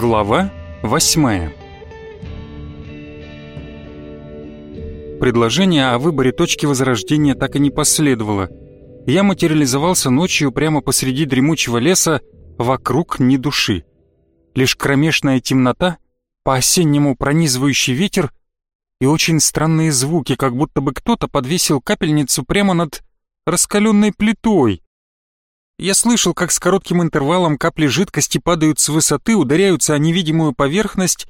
Глава восьмая Предложение о выборе точки возрождения так и не последовало. Я материализовался ночью прямо посреди дремучего леса, вокруг ни души. Лишь кромешная темнота, по-осеннему пронизывающий ветер и очень странные звуки, как будто бы кто-то подвесил капельницу прямо над раскаленной плитой. Я слышал, как с коротким интервалом капли жидкости падают с высоты, ударяются о невидимую поверхность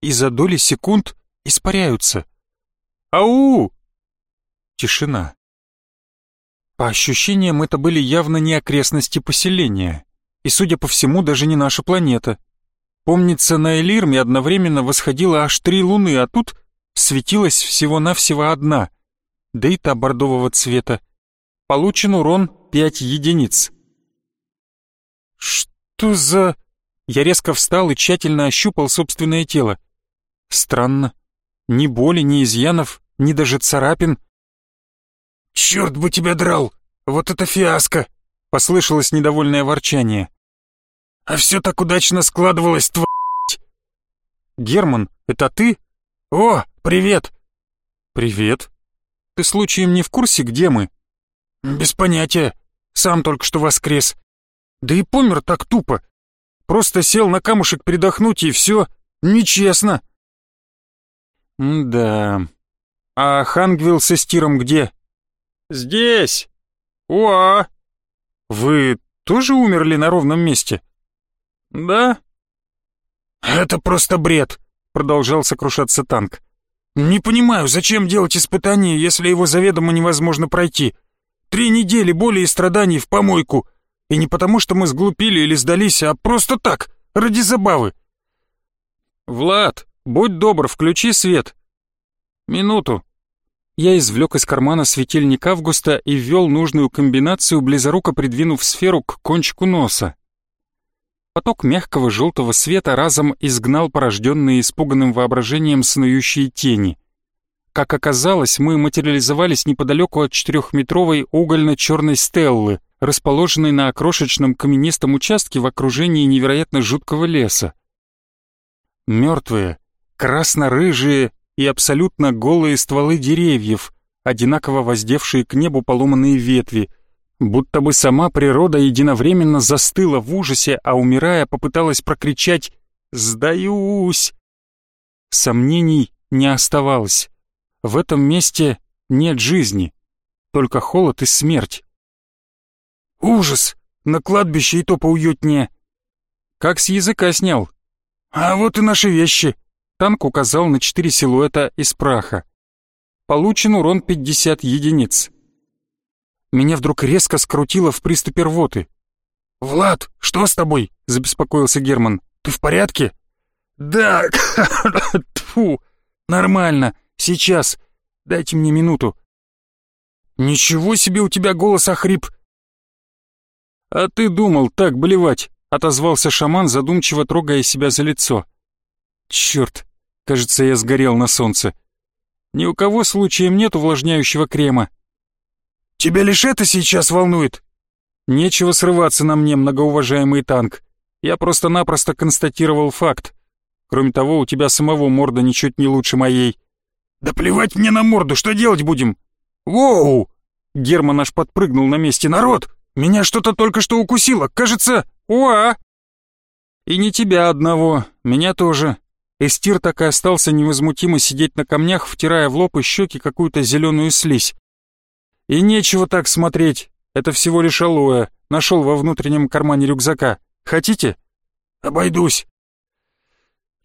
и за доли секунд испаряются. Ау! Тишина. По ощущениям, это были явно не окрестности поселения, и, судя по всему, даже не наша планета. Помнится, на Элирме одновременно восходило аж три луны, а тут светилась всего-навсего одна, да и та бордового цвета. Получен урон 5 единиц. Что за... Я резко встал и тщательно ощупал собственное тело. Странно. Ни боли, ни изъянов, ни даже царапин. «Черт бы тебя драл! Вот это фиаско!» — послышалось недовольное ворчание. «А все так удачно складывалось, твоя «Герман, это ты? О, привет!» «Привет. Ты случаем не в курсе, где мы?» «Без понятия. Сам только что воскрес. Да и помер так тупо. Просто сел на камушек передохнуть и все. Нечестно. да. А Хангвилл со Стиром где? Здесь. Уа. Вы тоже умерли на ровном месте? Да. Это просто бред, продолжал сокрушаться танк. Не понимаю, зачем делать испытание, если его заведомо невозможно пройти. Три недели боли и страданий в помойку. И не потому, что мы сглупили или сдались, а просто так, ради забавы. «Влад, будь добр, включи свет». «Минуту». Я извлек из кармана светильник Августа и ввел нужную комбинацию, близоруко придвинув сферу к кончику носа. Поток мягкого желтого света разом изгнал порожденные испуганным воображением снующие тени. Как оказалось, мы материализовались неподалеку от четырехметровой угольно-черной стеллы — расположенный на крошечном каменистом участке в окружении невероятно жуткого леса. Мертвые, красно-рыжие и абсолютно голые стволы деревьев, одинаково воздевшие к небу поломанные ветви, будто бы сама природа единовременно застыла в ужасе, а умирая попыталась прокричать «Сдаюсь!». Сомнений не оставалось. В этом месте нет жизни, только холод и смерть. «Ужас! На кладбище и то поуютнее!» «Как с языка снял?» «А вот и наши вещи!» Танк указал на четыре силуэта из праха. Получен урон 50 единиц. Меня вдруг резко скрутило в приступе рвоты. «Влад, что с тобой?» — забеспокоился Герман. «Ты в порядке?» «Да, тфу, нормально, сейчас, дайте мне минуту». «Ничего себе у тебя голос охрип!» «А ты думал так блевать?» — отозвался шаман, задумчиво трогая себя за лицо. «Черт, кажется, я сгорел на солнце. Ни у кого случаем нет увлажняющего крема». «Тебя лишь это сейчас волнует?» «Нечего срываться на мне, многоуважаемый танк. Я просто-напросто констатировал факт. Кроме того, у тебя самого морда ничуть не лучше моей». «Да плевать мне на морду, что делать будем?» «Воу!» Герман аж подпрыгнул на месте. «Народ, меня что-то только что укусило, кажется... Уа!» «И не тебя одного, меня тоже». Эстир так и остался невозмутимо сидеть на камнях, втирая в лоб и щеки какую-то зеленую слизь. «И нечего так смотреть, это всего лишь алоэ, нашел во внутреннем кармане рюкзака. Хотите?» «Обойдусь».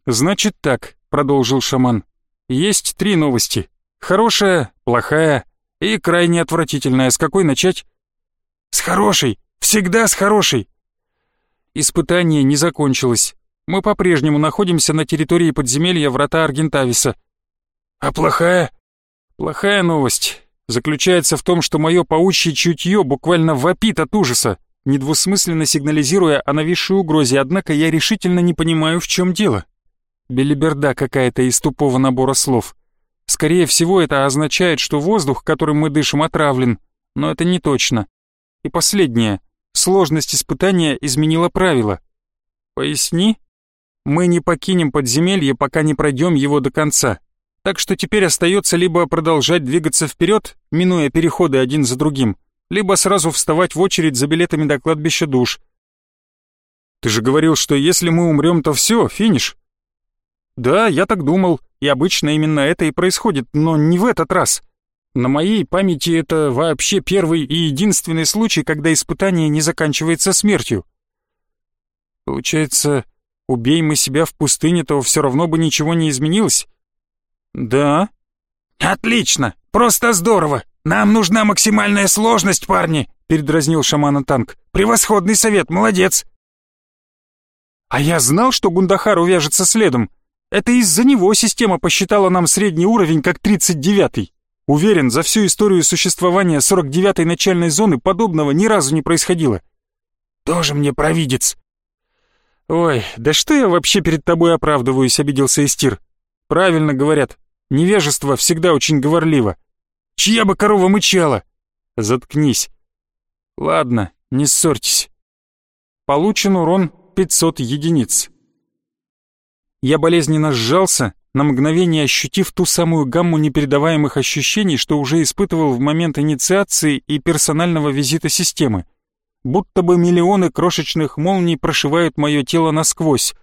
«Значит так», — продолжил шаман. «Есть три новости. Хорошая, плохая и крайне отвратительная. С какой начать?» С хорошей! Всегда с хорошей!» Испытание не закончилось. Мы по-прежнему находимся на территории подземелья врата Аргентависа. «А плохая?» «Плохая новость заключается в том, что мое паучье чутье буквально вопит от ужаса, недвусмысленно сигнализируя о нависшей угрозе, однако я решительно не понимаю, в чем дело. Белиберда какая-то из тупого набора слов. Скорее всего, это означает, что воздух, которым мы дышим, отравлен, но это не точно. И последнее. Сложность испытания изменила правила. Поясни. Мы не покинем подземелье, пока не пройдем его до конца. Так что теперь остается либо продолжать двигаться вперед, минуя переходы один за другим, либо сразу вставать в очередь за билетами до кладбища душ. Ты же говорил, что если мы умрем, то все, финиш. Да, я так думал, и обычно именно это и происходит, но не в этот раз. На моей памяти это вообще первый и единственный случай, когда испытание не заканчивается смертью. Получается, убей мы себя в пустыне, то все равно бы ничего не изменилось? Да. Отлично, просто здорово. Нам нужна максимальная сложность, парни, передразнил шамана танк. Превосходный совет, молодец. А я знал, что Гундахар увяжется следом. Это из-за него система посчитала нам средний уровень как 39-й. Уверен, за всю историю существования 49-й начальной зоны подобного ни разу не происходило. Тоже мне провидец. Ой, да что я вообще перед тобой оправдываюсь, обиделся Истир. Правильно говорят, невежество всегда очень говорливо. Чья бы корова мычала? Заткнись. Ладно, не ссорьтесь. Получен урон 500 единиц. Я болезненно сжался, на мгновение ощутив ту самую гамму непередаваемых ощущений, что уже испытывал в момент инициации и персонального визита системы. Будто бы миллионы крошечных молний прошивают мое тело насквозь.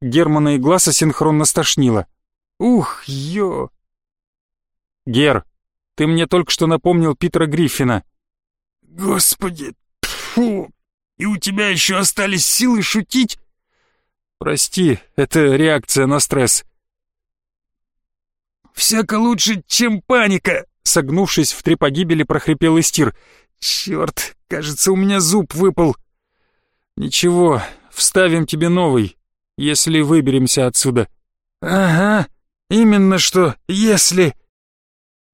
Германа и Гласа синхронно стошнило. «Ух, ё!» «Гер, ты мне только что напомнил Питера Гриффина». «Господи, фу! И у тебя еще остались силы шутить?» Прости, это реакция на стресс. «Всяко лучше, чем паника!» Согнувшись в три погибели, прохрипел Истир. «Черт, кажется, у меня зуб выпал!» «Ничего, вставим тебе новый, если выберемся отсюда». «Ага, именно что, если...»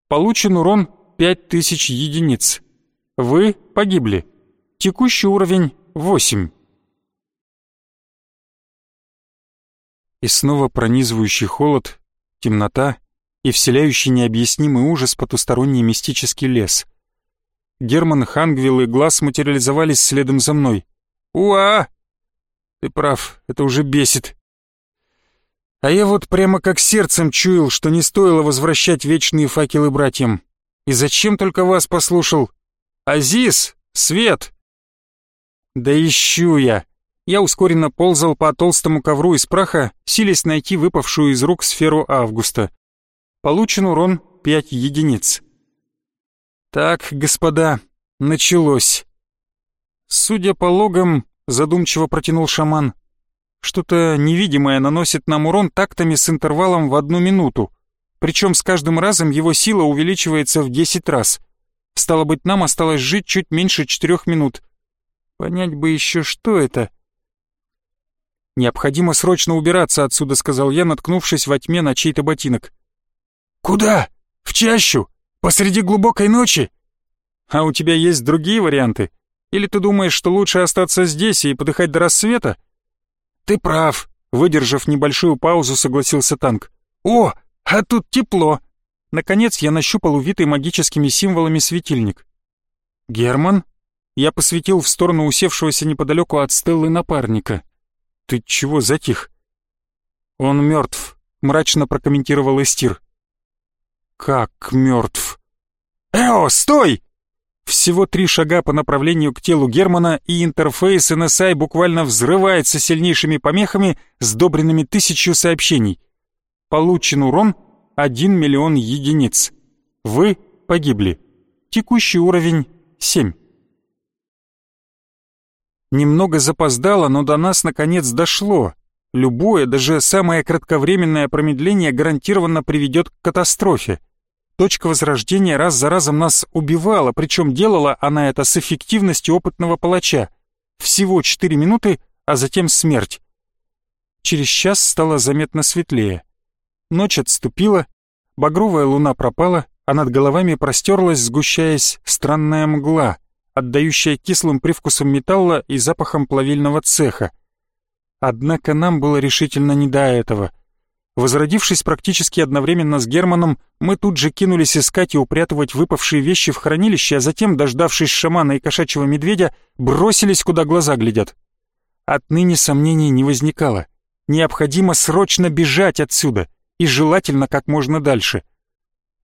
Получен урон 5000 единиц. Вы погибли. Текущий уровень 8. И снова пронизывающий холод, темнота и вселяющий необъяснимый ужас потусторонний мистический лес. Герман, Хангвилл и Глаз материализовались следом за мной. «Уа!» «Ты прав, это уже бесит». А я вот прямо как сердцем чуял, что не стоило возвращать вечные факелы братьям. И зачем только вас послушал? Азиз! Свет! Да ищу я. Я ускоренно ползал по толстому ковру из праха, силясь найти выпавшую из рук сферу Августа. Получен урон 5 единиц. Так, господа, началось. Судя по логам, задумчиво протянул шаман, что-то невидимое наносит нам урон тактами с интервалом в одну минуту. Причем с каждым разом его сила увеличивается в 10 раз. Стало быть, нам осталось жить чуть меньше четырех минут. Понять бы еще, что это. «Необходимо срочно убираться отсюда», — сказал я, наткнувшись во тьме на чей-то ботинок. «Куда? В чащу? Посреди глубокой ночи?» «А у тебя есть другие варианты? Или ты думаешь, что лучше остаться здесь и подыхать до рассвета?» «Ты прав», — выдержав небольшую паузу, согласился танк. «О, а тут тепло!» Наконец я нащупал увитый магическими символами светильник. «Герман?» Я посветил в сторону усевшегося неподалеку от Стеллы напарника. «Ты чего затих?» «Он мертв», — мрачно прокомментировал Эстир. «Как мертв?» «Эо, стой!» Всего три шага по направлению к телу Германа, и интерфейс NSI буквально взрывается сильнейшими помехами, сдобренными тысячу сообщений. Получен урон 1 миллион единиц. Вы погибли. Текущий уровень 7. Немного запоздало, но до нас наконец дошло. Любое, даже самое кратковременное промедление гарантированно приведет к катастрофе. Точка возрождения раз за разом нас убивала, причем делала она это с эффективностью опытного палача. Всего 4 минуты, а затем смерть. Через час стало заметно светлее. Ночь отступила, багровая луна пропала, а над головами простерлась, сгущаясь, странная мгла — отдающая кислым привкусом металла и запахом плавильного цеха. Однако нам было решительно не до этого. Возродившись практически одновременно с Германом, мы тут же кинулись искать и упрятывать выпавшие вещи в хранилище, а затем, дождавшись шамана и кошачьего медведя, бросились, куда глаза глядят. Отныне сомнений не возникало. Необходимо срочно бежать отсюда, и желательно как можно дальше.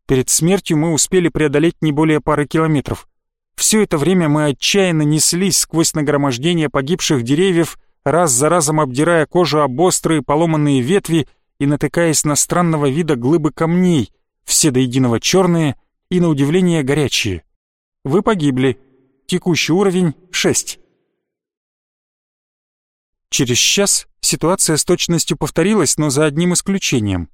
Перед смертью мы успели преодолеть не более пары километров. Все это время мы отчаянно неслись сквозь нагромождение погибших деревьев, раз за разом обдирая кожу об острые поломанные ветви и натыкаясь на странного вида глыбы камней, все до единого черные и, на удивление, горячие. Вы погибли. Текущий уровень — 6. Через час ситуация с точностью повторилась, но за одним исключением.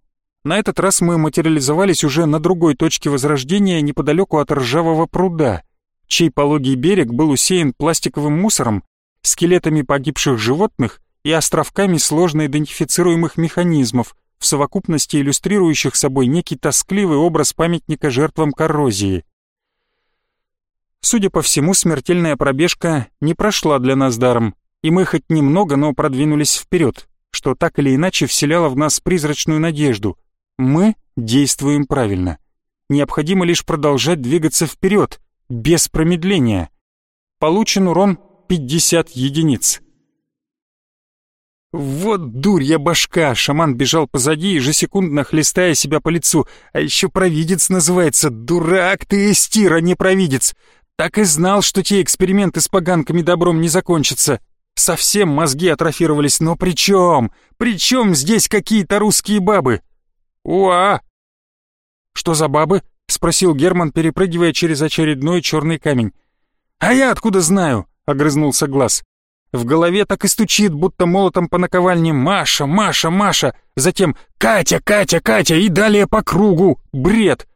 На этот раз мы материализовались уже на другой точке возрождения неподалеку от ржавого пруда, чей пологий берег был усеян пластиковым мусором, скелетами погибших животных и островками сложно идентифицируемых механизмов, в совокупности иллюстрирующих собой некий тоскливый образ памятника жертвам коррозии. Судя по всему, смертельная пробежка не прошла для нас даром, и мы хоть немного, но продвинулись вперед, что так или иначе вселяло в нас призрачную надежду. Мы действуем правильно. Необходимо лишь продолжать двигаться вперед, без промедления. Получен урон 50 единиц. Вот дурья башка! Шаман бежал позади, ежесекундно хлестая себя по лицу. А еще провидец называется. Дурак ты, Эстира, не провидец! Так и знал, что те эксперименты с поганками добром не закончатся. Совсем мозги атрофировались, но при чем? При чем здесь какие-то русские бабы? Уа! Что за бабы? Спросил Герман, перепрыгивая через очередной черный камень. А я откуда знаю? Огрызнулся Глаз. В голове так и стучит, будто молотом по наковальне «Маша, Маша, Маша!» Затем «Катя, Катя, Катя!» и далее по кругу. Бред!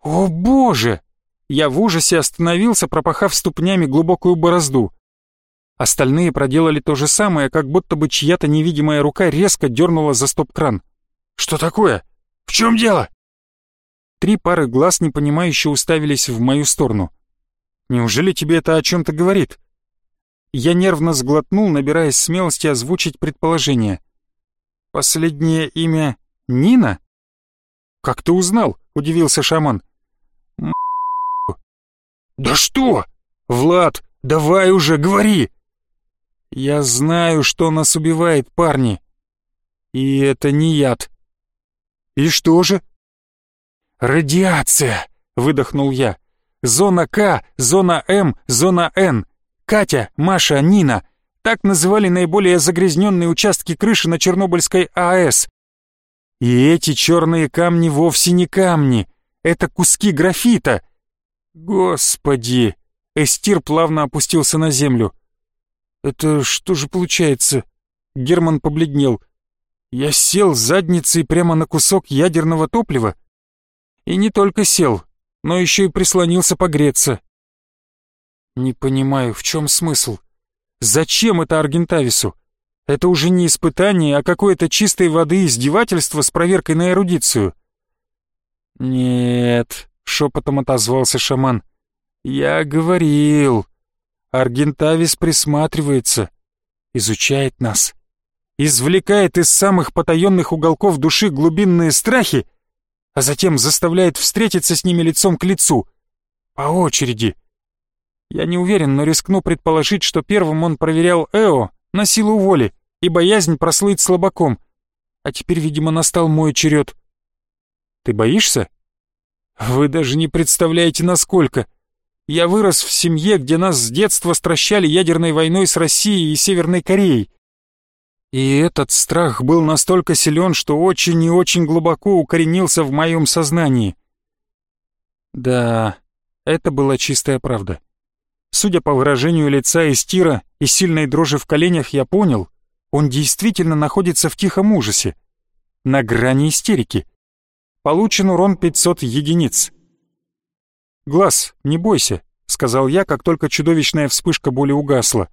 «О боже!» Я в ужасе остановился, пропахав ступнями глубокую борозду. Остальные проделали то же самое, как будто бы чья-то невидимая рука резко дернула за стоп-кран. «Что такое? В чем дело?» Три пары глаз непонимающе уставились в мою сторону. «Неужели тебе это о чем-то говорит?» Я нервно сглотнул, набираясь смелости озвучить предположение. «Последнее имя Нина?» «Как ты узнал?» — удивился шаман. «Да что? Влад, давай уже, говори!» «Я знаю, что нас убивает, парни. И это не яд». «И что же?» «Радиация!» — выдохнул я. «Зона К, зона М, зона Н. Катя, Маша, Нина. Так называли наиболее загрязненные участки крыши на Чернобыльской АЭС. И эти черные камни вовсе не камни. Это куски графита. Господи! Эстир плавно опустился на землю. Это что же получается? Герман побледнел. Я сел задницей прямо на кусок ядерного топлива? И не только сел, но еще и прислонился погреться. Не понимаю, в чем смысл? Зачем это Аргентавису? Это уже не испытание, а какое-то чистой воды издевательство с проверкой на эрудицию. Нет, шепотом отозвался шаман. Я говорил. Аргентавис присматривается, изучает нас, извлекает из самых потаенных уголков души глубинные страхи, а затем заставляет встретиться с ними лицом к лицу. По очереди. Я не уверен, но рискну предположить, что первым он проверял Эо на силу воли и боязнь прослыть слабаком. А теперь, видимо, настал мой черед. Ты боишься? Вы даже не представляете, насколько. Я вырос в семье, где нас с детства стращали ядерной войной с Россией и Северной Кореей. И этот страх был настолько силен, что очень и очень глубоко укоренился в моем сознании. Да, это была чистая правда. Судя по выражению лица Эстира и сильной дрожи в коленях, я понял, он действительно находится в тихом ужасе. На грани истерики. Получен урон 500 единиц. «Глаз, не бойся», — сказал я, как только чудовищная вспышка боли угасла.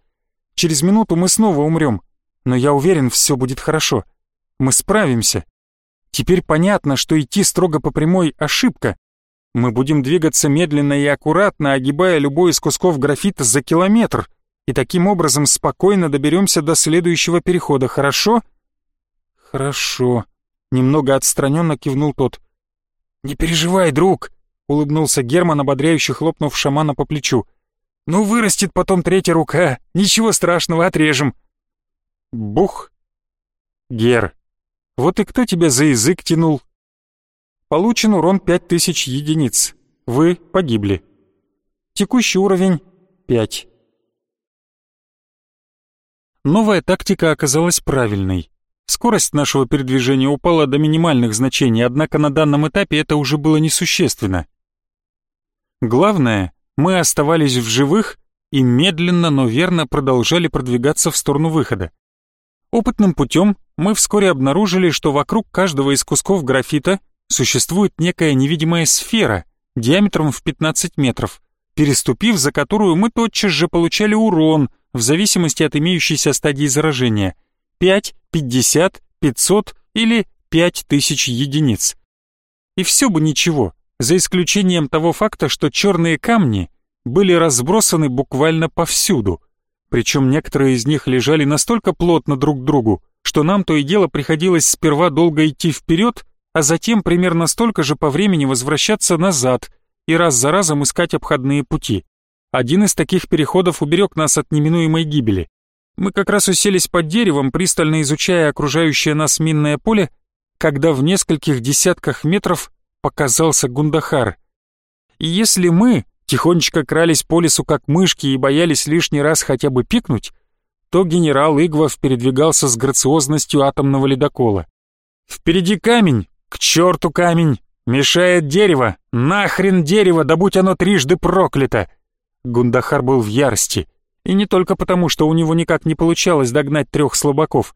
«Через минуту мы снова умрем, но я уверен, все будет хорошо. Мы справимся. Теперь понятно, что идти строго по прямой — ошибка, мы будем двигаться медленно и аккуратно, огибая любой из кусков графита за километр, и таким образом спокойно доберемся до следующего перехода, хорошо? Хорошо. Немного отстраненно кивнул тот. Не переживай, друг, улыбнулся Герман, ободряюще хлопнув шамана по плечу. Ну, вырастет потом третья рука. Ничего страшного, отрежем. Бух. Гер, вот и кто тебя за язык тянул? Получен урон 5000 единиц. Вы погибли. Текущий уровень 5. Новая тактика оказалась правильной. Скорость нашего передвижения упала до минимальных значений, однако на данном этапе это уже было несущественно. Главное, мы оставались в живых и медленно, но верно продолжали продвигаться в сторону выхода. Опытным путем мы вскоре обнаружили, что вокруг каждого из кусков графита существует некая невидимая сфера диаметром в 15 метров, переступив за которую мы тотчас же получали урон в зависимости от имеющейся стадии заражения – 5, 50, 500 или 5000 единиц. И все бы ничего, за исключением того факта, что черные камни были разбросаны буквально повсюду, причем некоторые из них лежали настолько плотно друг к другу, что нам то и дело приходилось сперва долго идти вперед, а затем примерно столько же по времени возвращаться назад и раз за разом искать обходные пути. Один из таких переходов уберег нас от неминуемой гибели. Мы как раз уселись под деревом, пристально изучая окружающее нас минное поле, когда в нескольких десятках метров показался Гундахар. И если мы тихонечко крались по лесу как мышки и боялись лишний раз хотя бы пикнуть, то генерал Игвов передвигался с грациозностью атомного ледокола. «Впереди камень! К черту камень! Мешает дерево! Нахрен дерево, да будь оно трижды проклято!» Гундахар был в ярости. И не только потому, что у него никак не получалось догнать трех слабаков,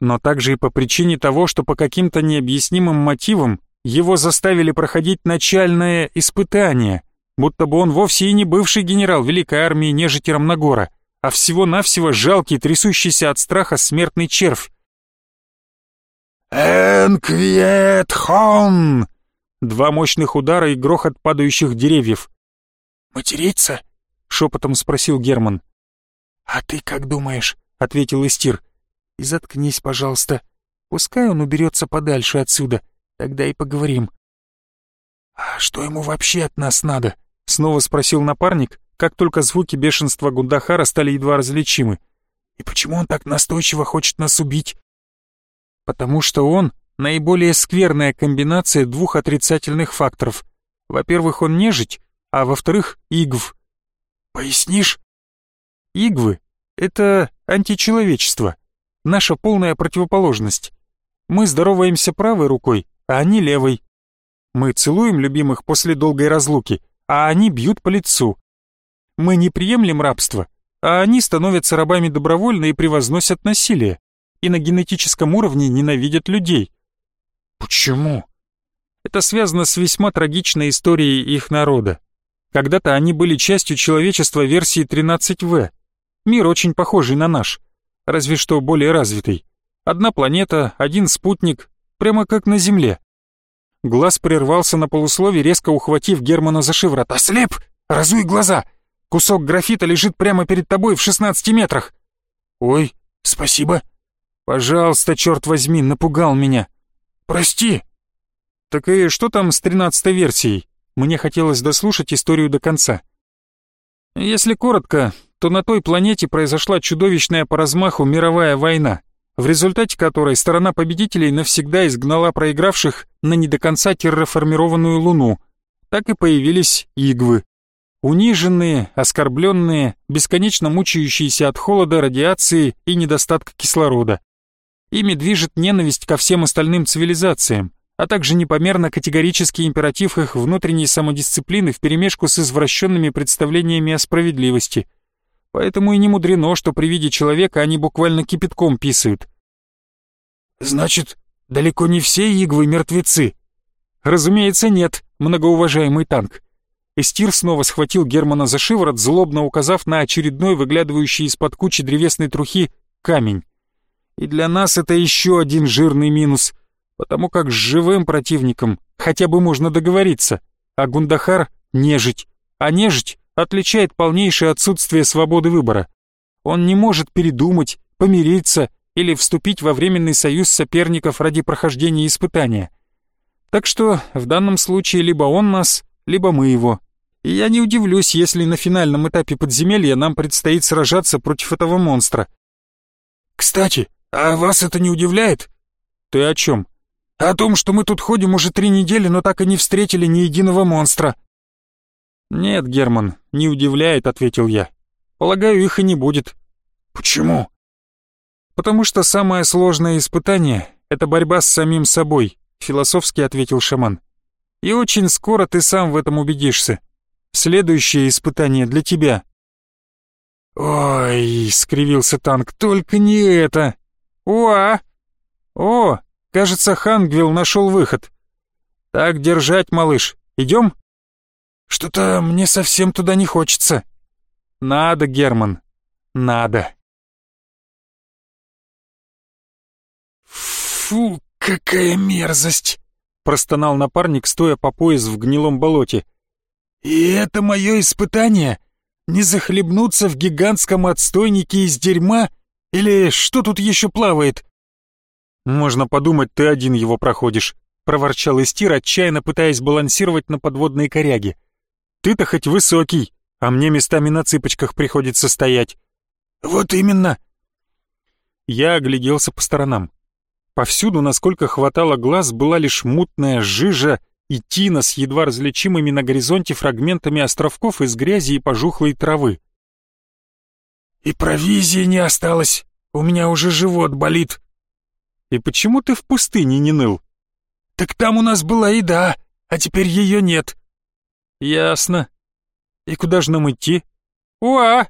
но также и по причине того, что по каким-то необъяснимым мотивам его заставили проходить начальное испытание, будто бы он вовсе и не бывший генерал Великой Армии нежити Рамнагора, а всего-навсего жалкий, трясущийся от страха смертный червь. «Энквиет хон!» Два мощных удара и грохот падающих деревьев. «Материться?» — шепотом спросил Герман. «А ты как думаешь?» — ответил Истир. «И заткнись, пожалуйста. Пускай он уберется подальше отсюда, тогда и поговорим». «А что ему вообще от нас надо?» — снова спросил напарник, как только звуки бешенства Гундахара стали едва различимы. «И почему он так настойчиво хочет нас убить?» «Потому что он — наиболее скверная комбинация двух отрицательных факторов. Во-первых, он нежить, а во-вторых, игв». «Пояснишь?» Игвы — это античеловечество, наша полная противоположность. Мы здороваемся правой рукой, а они левой. Мы целуем любимых после долгой разлуки, а они бьют по лицу. Мы не приемлем рабство, а они становятся рабами добровольно и превозносят насилие, и на генетическом уровне ненавидят людей. Почему? Это связано с весьма трагичной историей их народа. Когда-то они были частью человечества версии 13В, Мир очень похожий на наш, разве что более развитый. Одна планета, один спутник, прямо как на Земле. Глаз прервался на полуслове, резко ухватив Германа за шиворот. «Ослеп! Разуй глаза! Кусок графита лежит прямо перед тобой в 16 метрах!» «Ой, спасибо!» «Пожалуйста, черт возьми, напугал меня!» «Прости!» «Так и что там с тринадцатой версией?» Мне хотелось дослушать историю до конца. Если коротко, то на той планете произошла чудовищная по размаху мировая война, в результате которой сторона победителей навсегда изгнала проигравших на не до конца терраформированную Луну. Так и появились игвы. Униженные, оскорбленные, бесконечно мучающиеся от холода, радиации и недостатка кислорода. Ими движет ненависть ко всем остальным цивилизациям, а также непомерно категорический императив их внутренней самодисциплины вперемешку с извращенными представлениями о справедливости – Поэтому и не мудрено, что при виде человека они буквально кипятком писают. «Значит, далеко не все игвы мертвецы?» «Разумеется, нет, многоуважаемый танк». Эстир снова схватил Германа за шиворот, злобно указав на очередной выглядывающий из-под кучи древесной трухи камень. И для нас это еще один жирный минус, потому как с живым противником хотя бы можно договориться, а Гундахар — нежить, а нежить отличает полнейшее отсутствие свободы выбора. Он не может передумать, помириться или вступить во временный союз соперников ради прохождения испытания. Так что в данном случае либо он нас, либо мы его. И я не удивлюсь, если на финальном этапе подземелья нам предстоит сражаться против этого монстра. Кстати, а вас это не удивляет? Ты о чем? О том, что мы тут ходим уже три недели, но так и не встретили ни единого монстра. Нет, Герман, не удивляет, ответил я. Полагаю, их и не будет. Почему? Потому что самое сложное испытание — это борьба с самим собой, философски ответил шаман. И очень скоро ты сам в этом убедишься. Следующее испытание для тебя. Ой, скривился танк, только не это. Уа! О, кажется, Хангвилл нашел выход. Так держать, малыш. Идем? Что-то мне совсем туда не хочется. Надо, Герман, надо. Фу, какая мерзость! Простонал напарник, стоя по пояс в гнилом болоте. И это мое испытание? Не захлебнуться в гигантском отстойнике из дерьма? Или что тут еще плавает? Можно подумать, ты один его проходишь, проворчал Истир, отчаянно пытаясь балансировать на подводной коряге. Ты-то хоть высокий, а мне местами на цыпочках приходится стоять. Вот именно. Я огляделся по сторонам. Повсюду, насколько хватало глаз, была лишь мутная жижа и тина с едва различимыми на горизонте фрагментами островков из грязи и пожухлой травы. «И провизии не осталось, у меня уже живот болит». «И почему ты в пустыне не ныл?» «Так там у нас была еда, а теперь ее нет». «Ясно. И куда же нам идти?» «Уа!»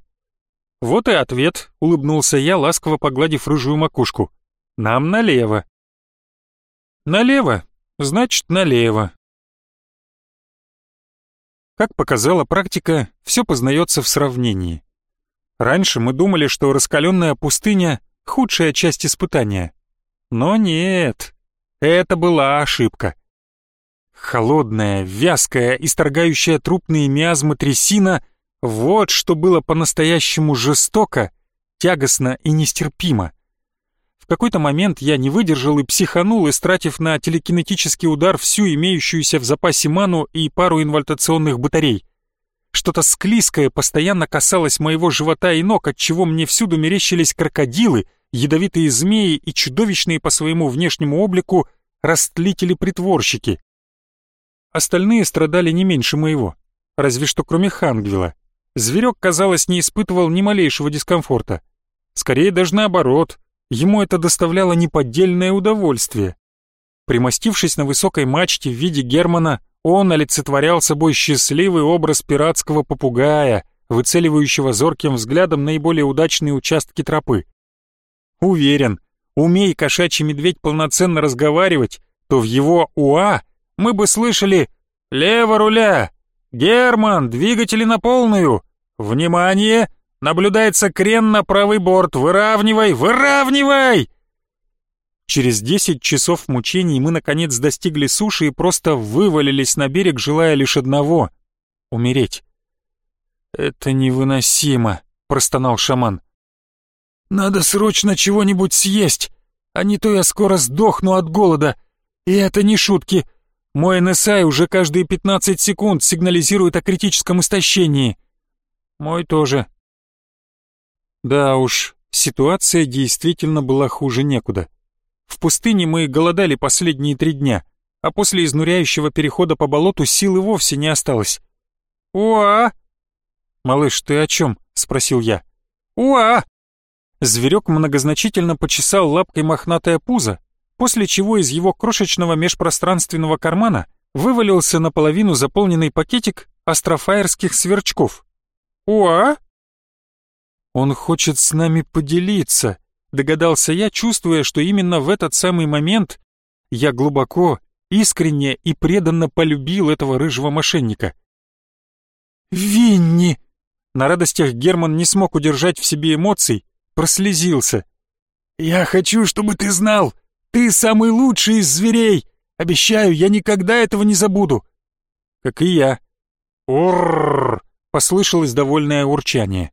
«Вот и ответ», — улыбнулся я, ласково погладив рыжую макушку. «Нам налево». «Налево, значит, налево. Как показала практика, все познается в сравнении. Раньше мы думали, что раскаленная пустыня — худшая часть испытания. Но нет, это была ошибка. Холодная, вязкая, исторгающая трупные миазмы трясина — вот что было по-настоящему жестоко, тягостно и нестерпимо. В какой-то момент я не выдержал и психанул, истратив на телекинетический удар всю имеющуюся в запасе ману и пару инвальтационных батарей. Что-то склизкое постоянно касалось моего живота и ног, отчего мне всюду мерещились крокодилы, ядовитые змеи и чудовищные по своему внешнему облику растлители-притворщики. Остальные страдали не меньше моего, разве что кроме Хангвила. Зверек, казалось, не испытывал ни малейшего дискомфорта. Скорее даже наоборот — Ему это доставляло неподдельное удовольствие. Примостившись на высокой мачте в виде Германа, он олицетворял собой счастливый образ пиратского попугая, выцеливающего зорким взглядом наиболее удачные участки тропы. Уверен, умей кошачий медведь полноценно разговаривать, то в его «уа» мы бы слышали «Лево руля! Герман, двигатели на полную! Внимание! Наблюдается крен на правый борт. Выравнивай, выравнивай!» Через десять часов мучений мы наконец достигли суши и просто вывалились на берег, желая лишь одного — умереть. «Это невыносимо», — простонал шаман. «Надо срочно чего-нибудь съесть, а не то я скоро сдохну от голода. И это не шутки. Мой НСА уже каждые пятнадцать секунд сигнализирует о критическом истощении». «Мой тоже», да уж, ситуация действительно была хуже некуда. В пустыне мы голодали последние три дня, а после изнуряющего перехода по болоту сил и вовсе не осталось. «Уа!» «Малыш, ты о чем?» — спросил я. «Уа!» Зверек многозначительно почесал лапкой мохнатое пузо, после чего из его крошечного межпространственного кармана вывалился наполовину заполненный пакетик астрофаерских сверчков. «Уа!» «Он хочет с нами поделиться», — догадался я, чувствуя, что именно в этот самый момент я глубоко, искренне и преданно полюбил этого рыжего мошенника. «Винни!» На радостях Герман не смог удержать в себе эмоций, прослезился. «Я хочу, чтобы ты знал, ты самый лучший из зверей! Обещаю, я никогда этого не забуду!» «Как и я!» «Оррррр!» — послышалось довольное урчание.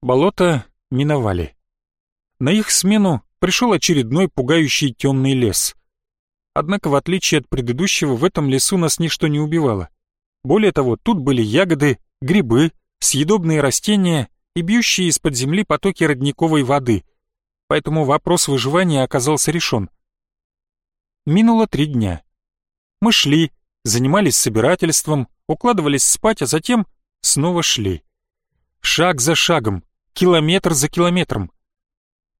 Болото миновали. На их смену пришел очередной пугающий темный лес. Однако, в отличие от предыдущего, в этом лесу нас ничто не убивало. Более того, тут были ягоды, грибы, съедобные растения и бьющие из-под земли потоки родниковой воды. Поэтому вопрос выживания оказался решен. Минуло три дня. Мы шли, занимались собирательством, укладывались спать, а затем снова шли. Шаг за шагом, километр за километром.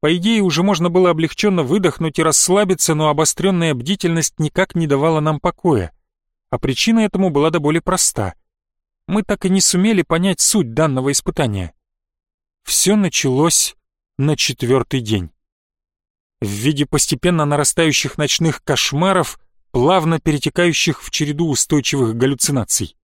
По идее, уже можно было облегченно выдохнуть и расслабиться, но обостренная бдительность никак не давала нам покоя. А причина этому была до боли проста. Мы так и не сумели понять суть данного испытания. Все началось на четвертый день. В виде постепенно нарастающих ночных кошмаров, плавно перетекающих в череду устойчивых галлюцинаций.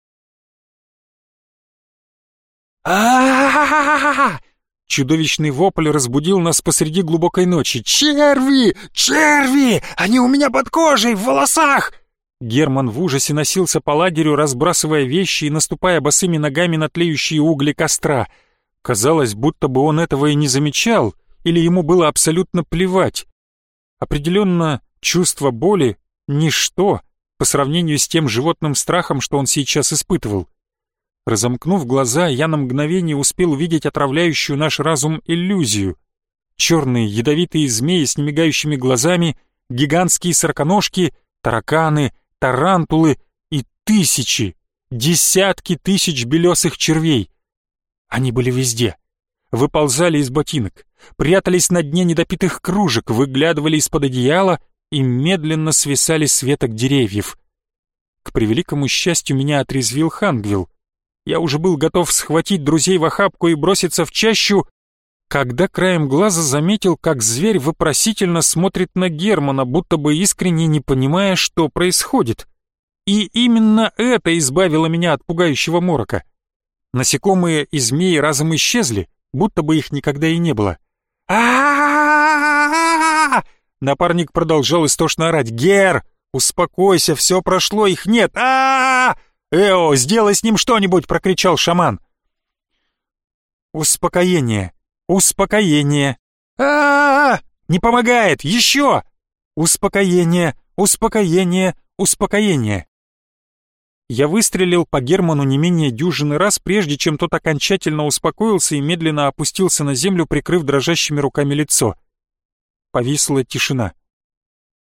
а Чудовищный вопль разбудил нас посреди глубокой ночи. «Черви! Черви! Они у меня под кожей, в волосах!» Герман в ужасе носился по лагерю, разбрасывая вещи и наступая босыми ногами на тлеющие угли костра. Казалось, будто бы он этого и не замечал, или ему было абсолютно плевать. Определенно, чувство боли — ничто по сравнению с тем животным страхом, что он сейчас испытывал. Разомкнув глаза, я на мгновение успел увидеть отравляющую наш разум иллюзию. Черные ядовитые змеи с немигающими глазами, гигантские сороконожки, тараканы, тарантулы и тысячи, десятки тысяч белесых червей. Они были везде. Выползали из ботинок, прятались на дне недопитых кружек, выглядывали из-под одеяла и медленно свисали с веток деревьев. К превеликому счастью, меня отрезвил Хангвилл. Я уже был готов схватить друзей в охапку и броситься в чащу, когда краем глаза заметил, как зверь вопросительно смотрит на Германа, будто бы искренне не понимая, что происходит. И именно это избавило меня от пугающего морока. Насекомые и змеи разом исчезли, будто бы их никогда и не было. а Напарник продолжал истошно орать. «Гер, успокойся, все прошло, их нет! а «Эо, сделай с ним что-нибудь!» — прокричал шаман. «Успокоение! Успокоение! а, Не помогает! Еще! Успокоение! Успокоение! Успокоение!» Я выстрелил по Герману не менее дюжины раз, прежде чем тот окончательно успокоился и медленно опустился на землю, прикрыв дрожащими руками лицо. Повисла тишина.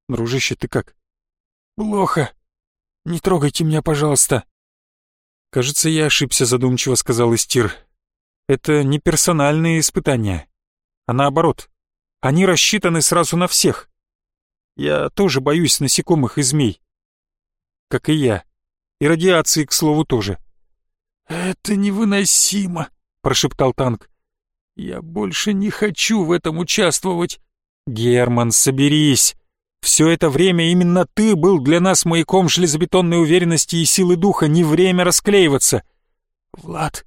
«Дружище, ты как?» «Плохо. Не трогайте меня, пожалуйста». «Кажется, я ошибся», — задумчиво сказал Истир. «Это не персональные испытания, а наоборот. Они рассчитаны сразу на всех. Я тоже боюсь насекомых и змей. Как и я. И радиации, к слову, тоже». «Это невыносимо», — прошептал танк. «Я больше не хочу в этом участвовать». «Герман, соберись. Все это время именно ты был для нас маяком железобетонной уверенности и силы духа, не время расклеиваться. Влад,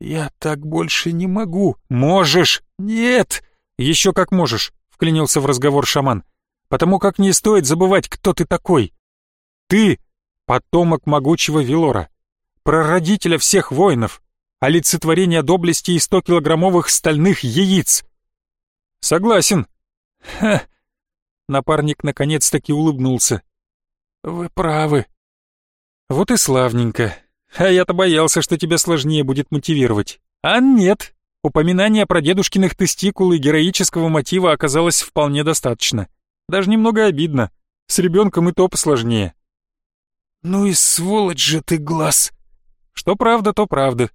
я так больше не могу. Можешь. Нет. Еще как можешь, вклинился в разговор шаман. Потому как не стоит забывать, кто ты такой. Ты — потомок могучего Велора, прародителя всех воинов, олицетворение доблести и сто килограммовых стальных яиц. Согласен. Ха, Напарник наконец-таки улыбнулся. «Вы правы». «Вот и славненько. А я-то боялся, что тебя сложнее будет мотивировать. А нет, упоминания про дедушкиных тестикул и героического мотива оказалось вполне достаточно. Даже немного обидно. С ребенком и то посложнее». «Ну и сволочь же ты, глаз!» «Что правда, то правда».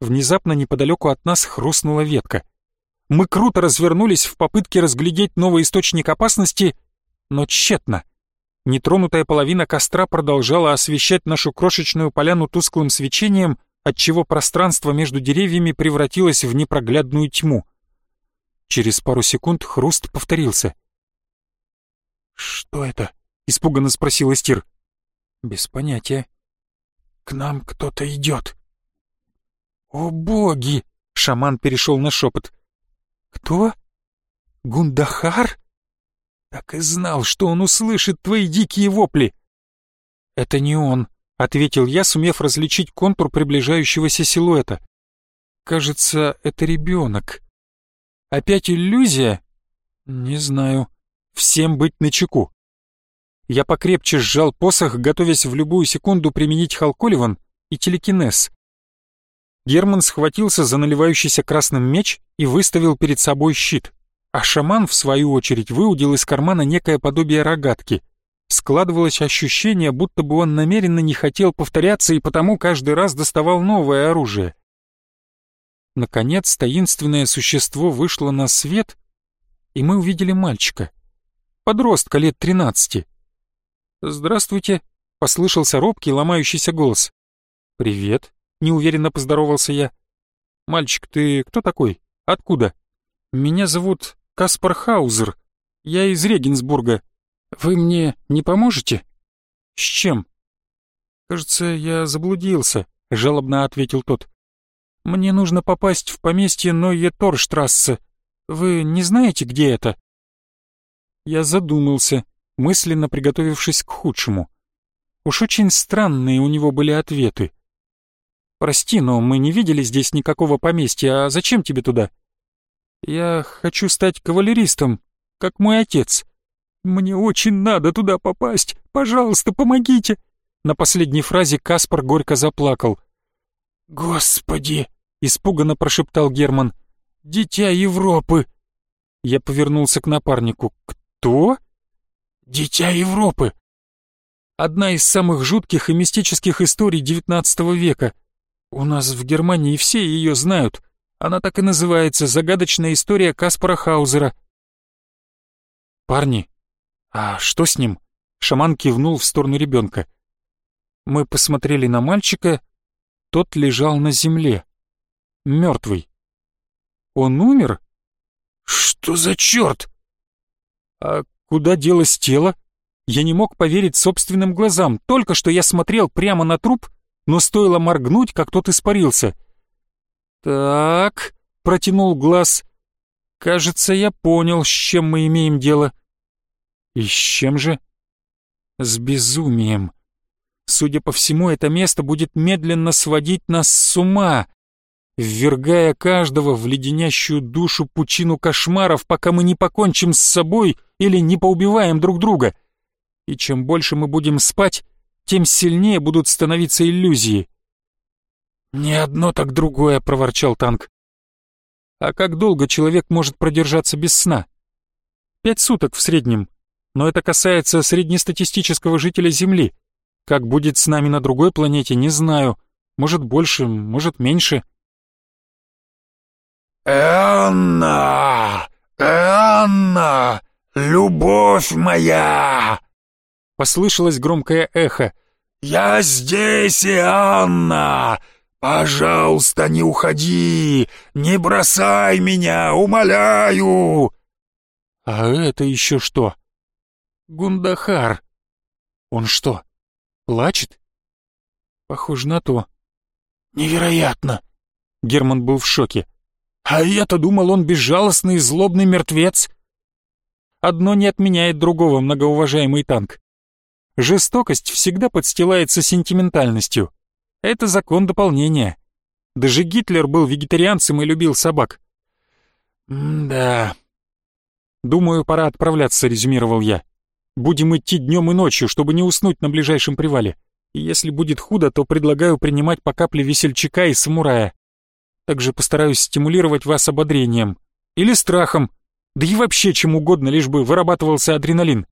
Внезапно неподалеку от нас хрустнула ветка. Мы круто развернулись в попытке разглядеть новый источник опасности, но тщетно. Нетронутая половина костра продолжала освещать нашу крошечную поляну тусклым свечением, отчего пространство между деревьями превратилось в непроглядную тьму. Через пару секунд хруст повторился. «Что это?» — испуганно спросил Эстир. «Без понятия. К нам кто-то идет». «О боги!» — шаман перешел на шепот. «Кто? Гундахар?» «Так и знал, что он услышит твои дикие вопли!» «Это не он», — ответил я, сумев различить контур приближающегося силуэта. «Кажется, это ребенок. Опять иллюзия?» «Не знаю. Всем быть начеку». Я покрепче сжал посох, готовясь в любую секунду применить халколиван и телекинез. Герман схватился за наливающийся красным меч и выставил перед собой щит, а шаман, в свою очередь, выудил из кармана некое подобие рогатки. Складывалось ощущение, будто бы он намеренно не хотел повторяться и потому каждый раз доставал новое оружие. Наконец, таинственное существо вышло на свет, и мы увидели мальчика. Подростка лет тринадцати. «Здравствуйте», — послышался робкий, ломающийся голос. «Привет», — неуверенно поздоровался я. «Мальчик, ты кто такой? Откуда?» «Меня зовут Каспар Хаузер. Я из Регенсбурга. Вы мне не поможете?» «С чем?» «Кажется, я заблудился», — жалобно ответил тот. «Мне нужно попасть в поместье Нойе Торштрассе. Вы не знаете, где это?» Я задумался мысленно приготовившись к худшему. Уж очень странные у него были ответы. «Прости, но мы не видели здесь никакого поместья, а зачем тебе туда?» «Я хочу стать кавалеристом, как мой отец. Мне очень надо туда попасть, пожалуйста, помогите!» На последней фразе Каспар горько заплакал. «Господи!» — испуганно прошептал Герман. «Дитя Европы!» Я повернулся к напарнику. «Кто?» Дитя Европы. Одна из самых жутких и мистических историй XIX века. У нас в Германии все ее знают. Она так и называется «Загадочная история Каспара Хаузера». «Парни, а что с ним?» Шаман кивнул в сторону ребенка. Мы посмотрели на мальчика, тот лежал на земле, мертвый. Он умер? Что за черт? А Куда делось тело? Я не мог поверить собственным глазам. Только что я смотрел прямо на труп, но стоило моргнуть, как тот испарился. «Так», — протянул глаз, — «кажется, я понял, с чем мы имеем дело». «И с чем же?» «С безумием. Судя по всему, это место будет медленно сводить нас с ума, ввергая каждого в леденящую душу пучину кошмаров, пока мы не покончим с собой или не поубиваем друг друга. И чем больше мы будем спать, тем сильнее будут становиться иллюзии. «Не одно, так другое», — проворчал танк. «А как долго человек может продержаться без сна?» «Пять суток в среднем, но это касается среднестатистического жителя Земли. Как будет с нами на другой планете, не знаю. Может больше, может меньше». «Энна! Энна! Любовь моя!» Послышалось громкое эхо. «Я здесь, Анна! Пожалуйста, не уходи! Не бросай меня, умоляю!» «А это еще что?» «Гундахар! Он что, плачет?» «Похоже на то». «Невероятно!» Герман был в шоке. А я-то думал, он безжалостный и злобный мертвец. Одно не отменяет другого, многоуважаемый танк. Жестокость всегда подстилается сентиментальностью. Это закон дополнения. Даже Гитлер был вегетарианцем и любил собак. «Да...» «Думаю, пора отправляться», — резюмировал я. «Будем идти днем и ночью, чтобы не уснуть на ближайшем привале. Если будет худо, то предлагаю принимать по капле весельчака и самурая. Также постараюсь стимулировать вас ободрением. Или страхом. Да и вообще чем угодно, лишь бы вырабатывался адреналин.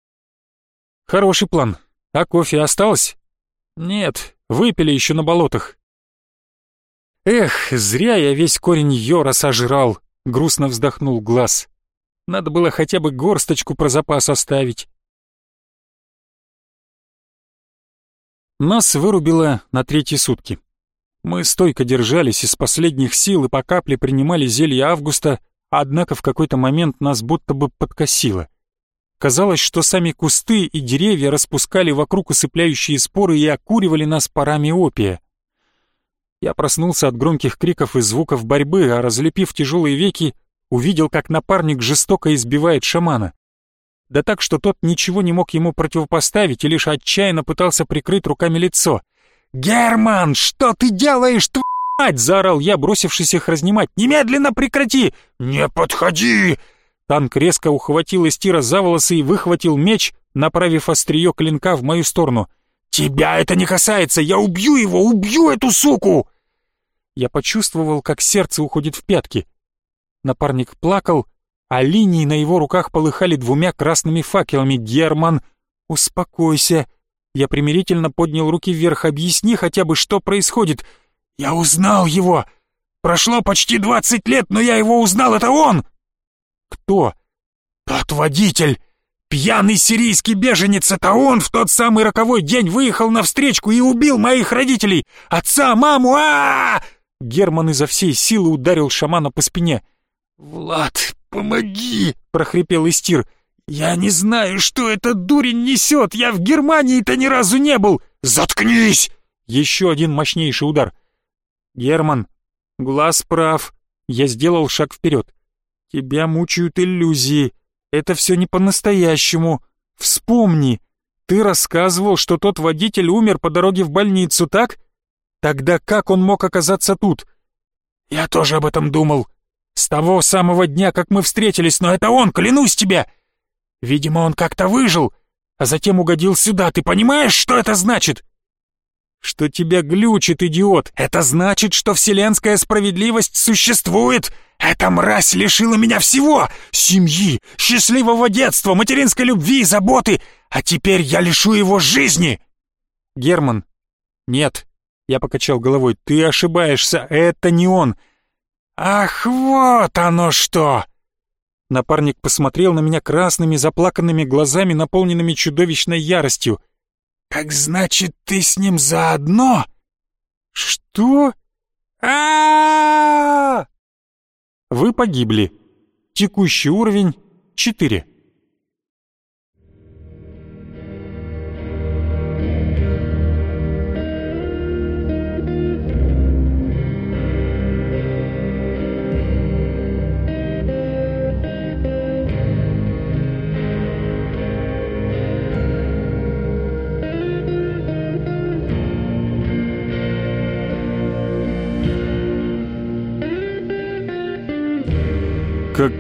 Хороший план. А кофе осталось? Нет, выпили еще на болотах. Эх, зря я весь корень йора сожрал, грустно вздохнул глаз. Надо было хотя бы горсточку про запас оставить. Нас вырубило на третьи сутки. Мы стойко держались из последних сил и по капле принимали зелье августа, однако в какой-то момент нас будто бы подкосило. Казалось, что сами кусты и деревья распускали вокруг усыпляющие споры и окуривали нас парами опия. Я проснулся от громких криков и звуков борьбы, а разлепив тяжелые веки, увидел, как напарник жестоко избивает шамана. Да так, что тот ничего не мог ему противопоставить и лишь отчаянно пытался прикрыть руками лицо — «Герман, что ты делаешь, твою мать?» — заорал я, бросившись их разнимать. «Немедленно прекрати!» «Не подходи!» Танк резко ухватил Эстира за волосы и выхватил меч, направив острие клинка в мою сторону. «Тебя это не касается! Я убью его! Убью эту суку!» Я почувствовал, как сердце уходит в пятки. Напарник плакал, а линии на его руках полыхали двумя красными факелами. «Герман, успокойся!» Я примирительно поднял руки вверх. «Объясни хотя бы, что происходит!» «Я узнал его! Прошло почти двадцать лет, но я его узнал, это он!» «Кто?» «Тот водитель! Пьяный сирийский беженец, это он в тот самый роковой день выехал на встречку и убил моих родителей! Отца, маму, а, -а, -а Герман изо всей силы ударил шамана по спине. «Влад, помоги!» — прохрипел Истир. «Я не знаю, что этот дурень несет! Я в Германии-то ни разу не был! Заткнись!» Еще один мощнейший удар. «Герман, глаз прав!» Я сделал шаг вперед. «Тебя мучают иллюзии. Это все не по-настоящему. Вспомни, ты рассказывал, что тот водитель умер по дороге в больницу, так? Тогда как он мог оказаться тут? Я тоже об этом думал. С того самого дня, как мы встретились, но это он, клянусь тебе. Видимо, он как-то выжил, а затем угодил сюда. Ты понимаешь, что это значит? Что тебя глючит, идиот. Это значит, что вселенская справедливость существует. Эта мразь лишила меня всего! Семьи, счастливого детства, материнской любви и заботы, а теперь я лишу его жизни!» «Герман, нет», — я покачал головой, — «ты ошибаешься, это не он». «Ах, вот оно что!» Напарник посмотрел на меня красными заплаканными глазами, наполненными чудовищной яростью. «Так значит, ты с ним заодно?» «Что?» а, вы погибли. Текущий уровень 4.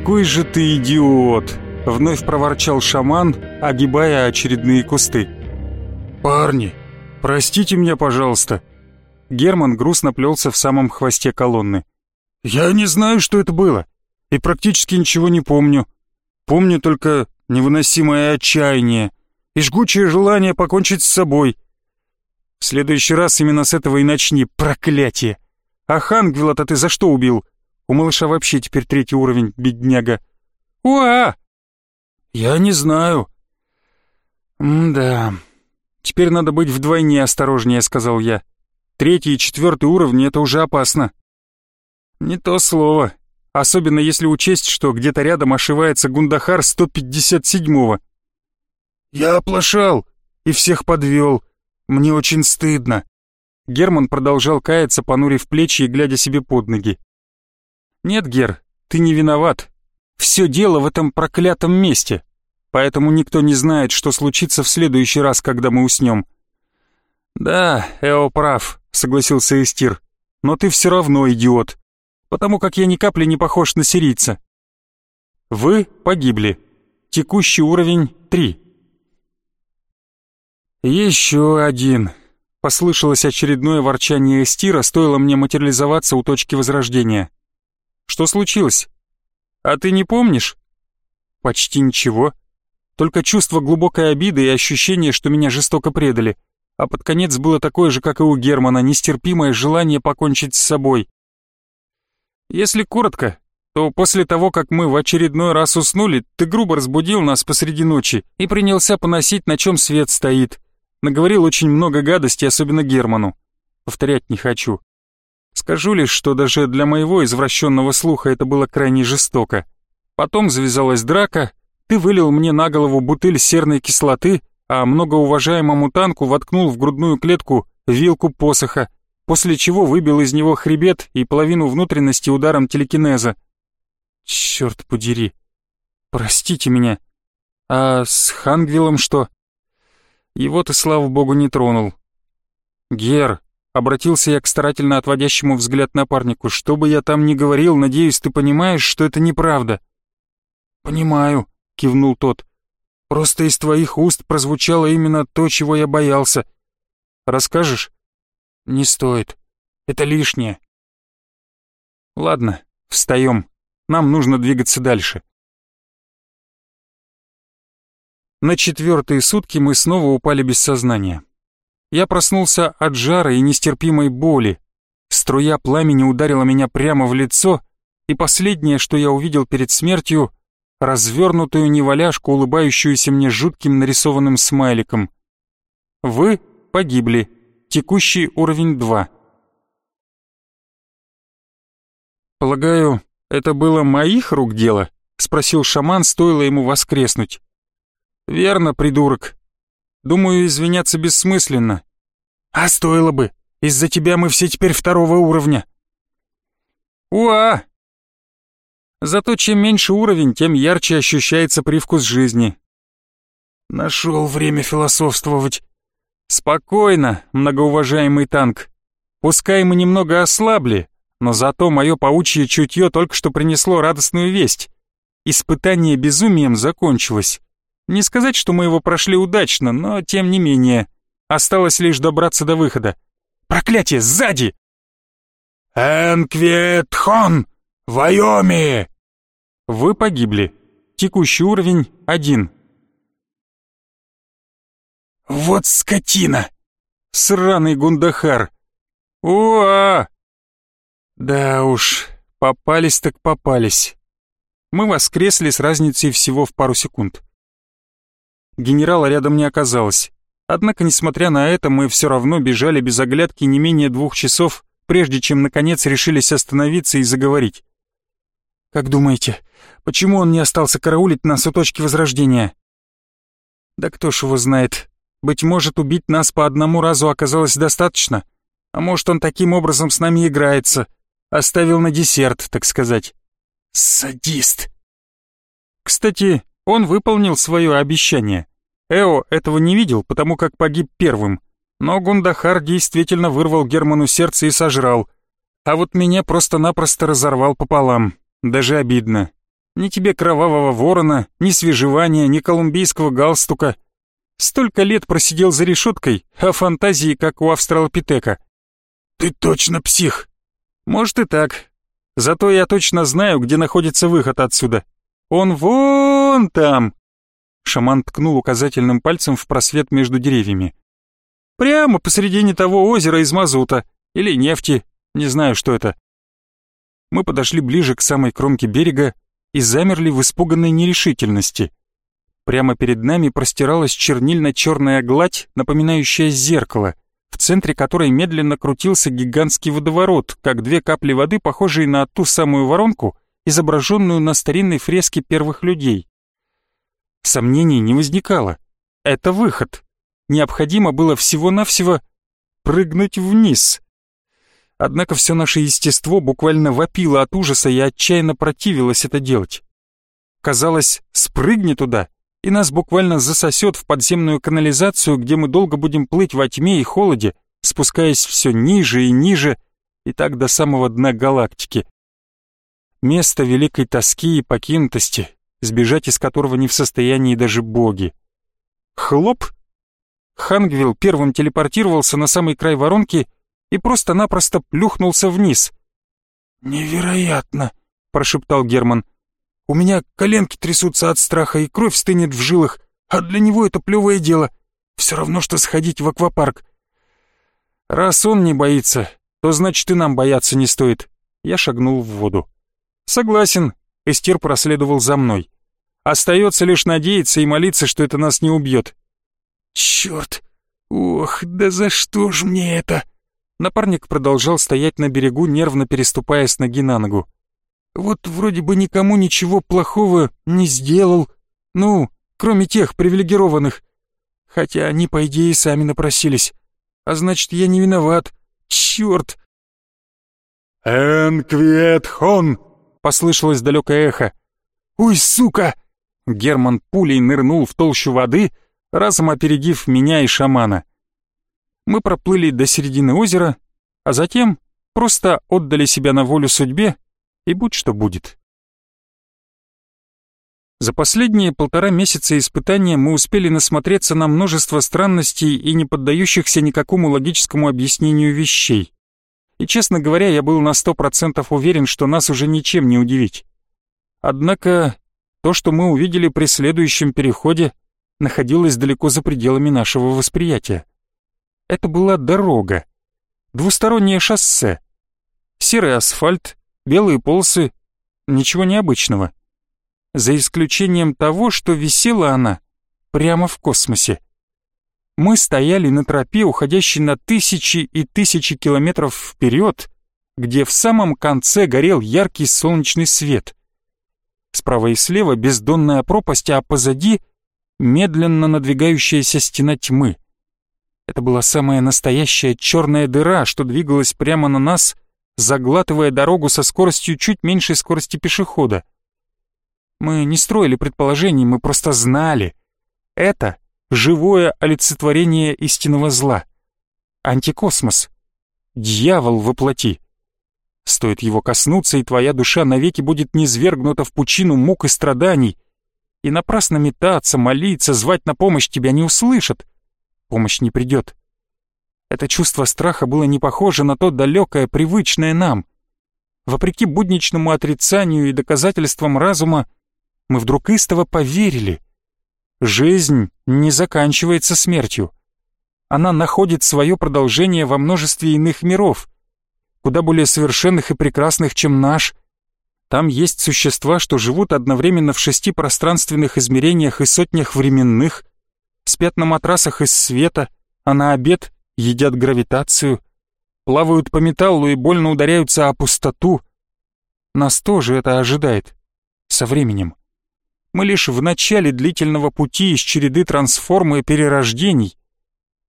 «Какой же ты идиот!» — вновь проворчал шаман, огибая очередные кусты. «Парни, простите меня, пожалуйста!» Герман грустно плелся в самом хвосте колонны. «Я не знаю, что это было, и практически ничего не помню. Помню только невыносимое отчаяние и жгучее желание покончить с собой. В следующий раз именно с этого и начни, проклятие! А Хангвилла-то ты за что убил?» У малыша вообще теперь третий уровень, бедняга. Уа! Я не знаю. М-да. Теперь надо быть вдвойне осторожнее, сказал я. Третий и четвертый уровни — это уже опасно. Не то слово. Особенно если учесть, что где-то рядом ошивается Гундахар 157-го. Я оплошал и всех подвел. Мне очень стыдно. Герман продолжал каяться, понурив плечи и глядя себе под ноги. «Нет, Гер, ты не виноват. Все дело в этом проклятом месте. Поэтому никто не знает, что случится в следующий раз, когда мы уснем». «Да, Эо прав», — согласился Эстир. «Но ты все равно идиот, потому как я ни капли не похож на сирийца». «Вы погибли. Текущий уровень — три». «Еще один», — послышалось очередное ворчание Эстира, стоило мне материализоваться у точки возрождения. Что случилось? А ты не помнишь? Почти ничего. Только чувство глубокой обиды и ощущение, что меня жестоко предали. А под конец было такое же, как и у Германа, нестерпимое желание покончить с собой. Если коротко, то после того, как мы в очередной раз уснули, ты грубо разбудил нас посреди ночи и принялся поносить, на чем свет стоит. Наговорил очень много гадости, особенно Герману. Повторять не хочу. Скажу лишь, что даже для моего извращенного слуха это было крайне жестоко. Потом завязалась драка, ты вылил мне на голову бутыль серной кислоты, а многоуважаемому танку воткнул в грудную клетку вилку посоха, после чего выбил из него хребет и половину внутренности ударом телекинеза. Черт подери. Простите меня. А с Хангвиллом что? Его ты, слава богу, не тронул. Гер, Обратился я к старательно отводящему взгляд напарнику. «Что бы я там ни говорил, надеюсь, ты понимаешь, что это неправда». «Понимаю», — кивнул тот. Просто из твоих уст прозвучало именно то, чего я боялся. Расскажешь? Не стоит. Это лишнее. Ладно, встаем. Нам нужно двигаться дальше. На четвертые сутки мы снова упали без сознания. Я проснулся от жара и нестерпимой боли. Струя пламени ударила меня прямо в лицо, и последнее, что я увидел перед смертью, развернутую неваляшку, улыбающуюся мне жутким нарисованным смайликом. Вы погибли. Текущий уровень 2. «Полагаю, это было моих рук дело?» — спросил шаман, стоило ему воскреснуть. «Верно, придурок. Думаю, извиняться бессмысленно». «А стоило бы. Из-за тебя мы все теперь второго уровня». «Уа!» Зато чем меньше уровень, тем ярче ощущается привкус жизни. Нашел время философствовать. Спокойно, многоуважаемый танк. Пускай мы немного ослабли, но зато мое паучье чутье только что принесло радостную весть. Испытание безумием закончилось. Не сказать, что мы его прошли удачно, но тем не менее. Осталось лишь добраться до выхода. Проклятие, сзади! «Энквиетхон! Вайоми!» Вы погибли. Текущий уровень — один. «Вот скотина!» «Сраный гундахар!» «Уа!» Да уж, попались так попались. Мы воскресли с разницей всего в пару секунд. Генерала рядом не оказалось. Однако, несмотря на это, мы все равно бежали без оглядки не менее двух часов, прежде чем, наконец, решились остановиться и заговорить. «Как думаете, почему он не остался караулить нас у точки возрождения?» «Да кто ж его знает. Быть может, убить нас по одному разу оказалось достаточно. А может, он таким образом с нами играется. Оставил на десерт, так сказать. Садист. Кстати, он выполнил свое обещание. Эо этого не видел, потому как погиб первым. Но Гундахар действительно вырвал Герману сердце и сожрал. А вот меня просто-напросто разорвал пополам. Даже обидно. Ни тебе кровавого ворона, ни свежевания, ни колумбийского галстука. Столько лет просидел за решеткой, а фантазии, как у австралопитека. «Ты точно псих!» Может и так. Зато я точно знаю, где находится выход отсюда. Он вон там. Шаман ткнул указательным пальцем в просвет между деревьями. Прямо посредине того озера из мазута или нефти, не знаю, что это. Мы подошли ближе к самой кромке берега и замерли в испуганной нерешительности. Прямо перед нами простиралась чернильно-черная гладь, напоминающая зеркало — в центре которой медленно крутился гигантский водоворот, как две капли воды, похожие на ту самую воронку, изображенную на старинной фреске первых людей. Сомнений не возникало. Это выход. Необходимо было всего-навсего прыгнуть вниз. Однако все наше естество буквально вопило от ужаса и отчаянно противилось это делать. Казалось, спрыгни туда, и нас буквально засосет в подземную канализацию, где мы долго будем плыть во тьме и холоде, спускаясь все ниже и ниже, и так до самого дна галактики. Место великой тоски и покинутости, сбежать из которого не в состоянии даже боги. Хлоп! Хангвилл первым телепортировался на самый край воронки и просто-напросто плюхнулся вниз. «Невероятно!» — прошептал Герман. У меня коленки трясутся от страха и кровь стынет в жилах, а для него это плевое дело. Все равно, что сходить в аквапарк. Раз он не боится, то значит и нам бояться не стоит. Я шагнул в воду. Согласен, Эстер проследовал за мной. Остается лишь надеяться и молиться, что это нас не убьет. Черт! Ох, да за что ж мне это? Напарник продолжал стоять на берегу, нервно переступая с ноги на ногу. Вот вроде бы никому ничего плохого не сделал. Ну, кроме тех привилегированных. Хотя они, по идее, сами напросились. А значит, я не виноват. Черт! «Энквиетхон!» — послышалось далекое эхо. «Ой, сука!» Герман пулей нырнул в толщу воды, разом опередив меня и шамана. Мы проплыли до середины озера, а затем просто отдали себя на волю судьбе и будь что будет. За последние полтора месяца испытания мы успели насмотреться на множество странностей и не поддающихся никакому логическому объяснению вещей. И, честно говоря, я был на сто процентов уверен, что нас уже ничем не удивить. Однако то, что мы увидели при следующем переходе, находилось далеко за пределами нашего восприятия. Это была дорога, двустороннее шоссе, серый асфальт, белые полосы, ничего необычного за исключением того, что висела она прямо в космосе. Мы стояли на тропе, уходящей на тысячи и тысячи километров вперед, где в самом конце горел яркий солнечный свет. Справа и слева бездонная пропасть, а позади медленно надвигающаяся стена тьмы. Это была самая настоящая черная дыра, что двигалась прямо на нас, заглатывая дорогу со скоростью чуть меньше скорости пешехода. Мы не строили предположений, мы просто знали. Это живое олицетворение истинного зла. Антикосмос. Дьявол воплоти. Стоит его коснуться, и твоя душа навеки будет низвергнута в пучину мук и страданий. И напрасно метаться, молиться, звать на помощь тебя не услышат. Помощь не придет. Это чувство страха было не похоже на то далекое, привычное нам. Вопреки будничному отрицанию и доказательствам разума, мы вдруг истово поверили. Жизнь не заканчивается смертью. Она находит свое продолжение во множестве иных миров, куда более совершенных и прекрасных, чем наш. Там есть существа, что живут одновременно в шести пространственных измерениях и сотнях временных, спят на матрасах из света, а на обед едят гравитацию, плавают по металлу и больно ударяются о пустоту. Нас тоже это ожидает со временем. Мы лишь в начале длительного пути из череды трансформы и перерождений.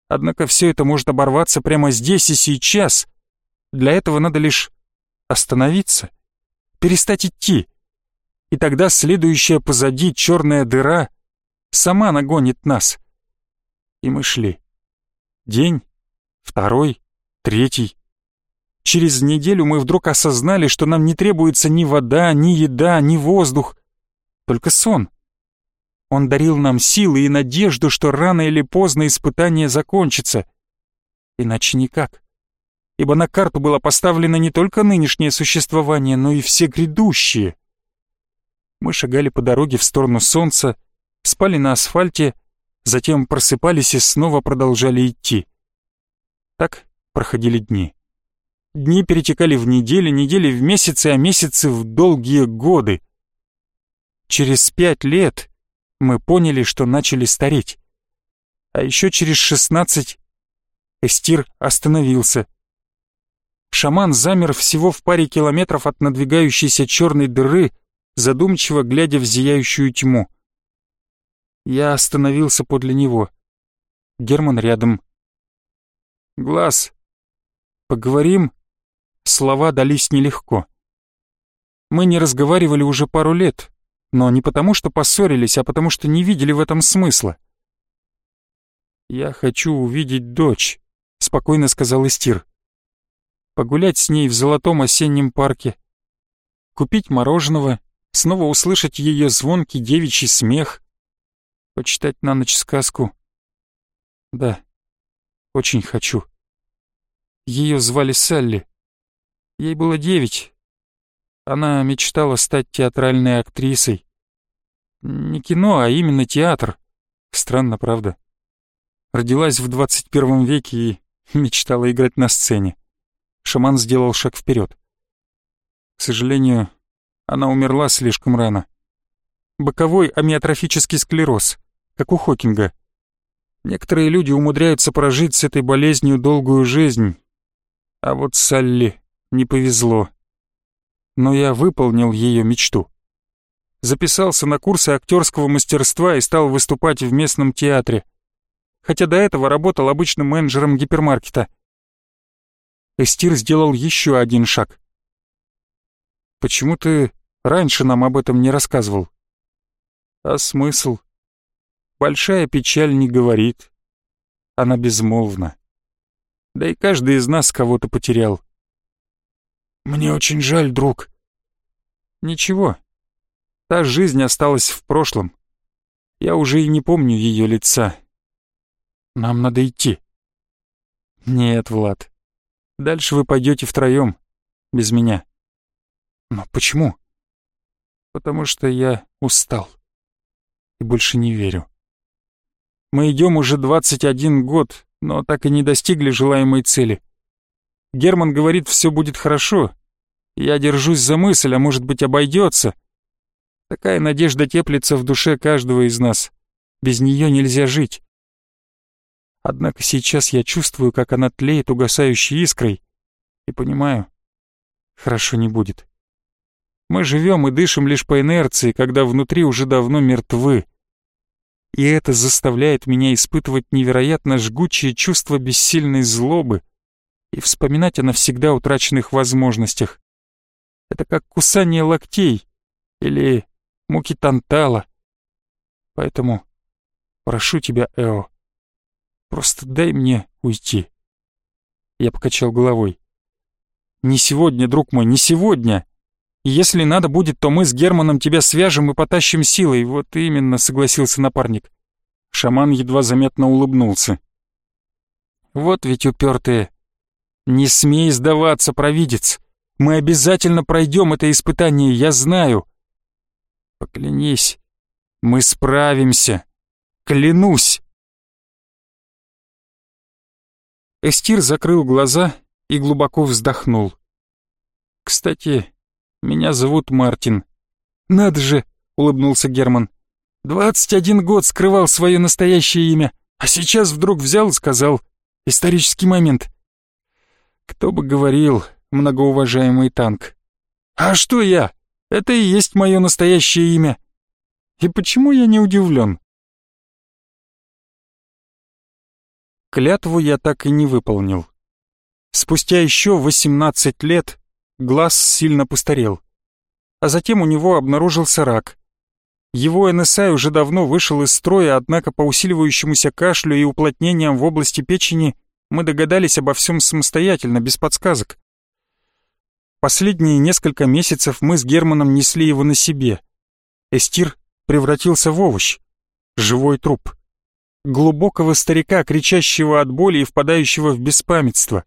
Однако все это может оборваться прямо здесь и сейчас. Для этого надо лишь остановиться, перестать идти. И тогда следующая позади черная дыра сама нагонит нас. И мы шли. День, второй, третий. Через неделю мы вдруг осознали, что нам не требуется ни вода, ни еда, ни воздух только сон. Он дарил нам силы и надежду, что рано или поздно испытание закончится. Иначе никак. Ибо на карту было поставлено не только нынешнее существование, но и все грядущие. Мы шагали по дороге в сторону солнца, спали на асфальте, затем просыпались и снова продолжали идти. Так проходили дни. Дни перетекали в недели, недели в месяцы, а месяцы в долгие годы. Через пять лет мы поняли, что начали стареть. А еще через шестнадцать Эстир остановился. Шаман замер всего в паре километров от надвигающейся черной дыры, задумчиво глядя в зияющую тьму. Я остановился подле него. Герман рядом. «Глаз, поговорим?» Слова дались нелегко. Мы не разговаривали уже пару лет, но не потому, что поссорились, а потому, что не видели в этом смысла. «Я хочу увидеть дочь», — спокойно сказал Истир. «Погулять с ней в золотом осеннем парке, купить мороженого, снова услышать ее звонкий девичий смех, почитать на ночь сказку. Да, очень хочу. Ее звали Салли. Ей было девять, она мечтала стать театральной актрисой. Не кино, а именно театр. Странно, правда? Родилась в 21 веке и мечтала играть на сцене. Шаман сделал шаг вперед. К сожалению, она умерла слишком рано. Боковой амиотрофический склероз, как у Хокинга. Некоторые люди умудряются прожить с этой болезнью долгую жизнь. А вот Салли не повезло но я выполнил ее мечту. Записался на курсы актерского мастерства и стал выступать в местном театре. Хотя до этого работал обычным менеджером гипермаркета. Эстир сделал еще один шаг. «Почему ты раньше нам об этом не рассказывал?» «А смысл?» «Большая печаль не говорит. Она безмолвна. Да и каждый из нас кого-то потерял. «Мне очень жаль, друг». «Ничего. Та жизнь осталась в прошлом. Я уже и не помню ее лица. Нам надо идти. Нет, Влад. Дальше вы пойдете втроем, без меня. Но почему? Потому что я устал и больше не верю. Мы идем уже 21 год, но так и не достигли желаемой цели. Герман говорит, все будет хорошо. Я держусь за мысль, а может быть обойдется. Такая надежда теплится в душе каждого из нас. Без нее нельзя жить. Однако сейчас я чувствую, как она тлеет угасающей искрой, и понимаю, хорошо не будет. Мы живем и дышим лишь по инерции, когда внутри уже давно мертвы. И это заставляет меня испытывать невероятно жгучее чувство бессильной злобы и вспоминать о навсегда утраченных возможностях. Это как кусание локтей или муки тантала. Поэтому прошу тебя, Эо, просто дай мне уйти. Я покачал головой. Не сегодня, друг мой, не сегодня. Если надо будет, то мы с Германом тебя свяжем и потащим силой. Вот именно, согласился напарник. Шаман едва заметно улыбнулся. Вот ведь упертые. Не смей сдаваться, провидец. Мы обязательно пройдем это испытание, я знаю. Поклянись, мы справимся. Клянусь. Эстир закрыл глаза и глубоко вздохнул. Кстати, меня зовут Мартин». «Надо же!» — улыбнулся Герман. «Двадцать один год скрывал свое настоящее имя, а сейчас вдруг взял и сказал. Исторический момент». «Кто бы говорил, многоуважаемый танк». «А что я? Это и есть мое настоящее имя. И почему я не удивлен?» Клятву я так и не выполнил. Спустя еще восемнадцать лет глаз сильно постарел. А затем у него обнаружился рак. Его НСА уже давно вышел из строя, однако по усиливающемуся кашлю и уплотнениям в области печени мы догадались обо всем самостоятельно, без подсказок. Последние несколько месяцев мы с Германом несли его на себе. Эстир превратился в овощ, живой труп. Глубокого старика, кричащего от боли и впадающего в беспамятство.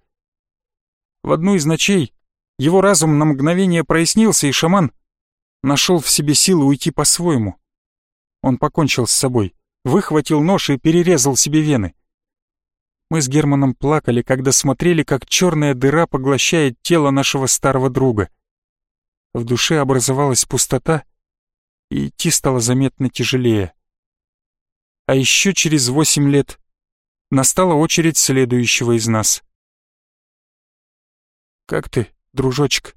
В одну из ночей его разум на мгновение прояснился, и шаман нашел в себе силы уйти по-своему. Он покончил с собой, выхватил нож и перерезал себе вены. Мы с Германом плакали, когда смотрели, как черная дыра поглощает тело нашего старого друга. В душе образовалась пустота, и идти стало заметно тяжелее. А еще через восемь лет настала очередь следующего из нас. «Как ты?» дружочек».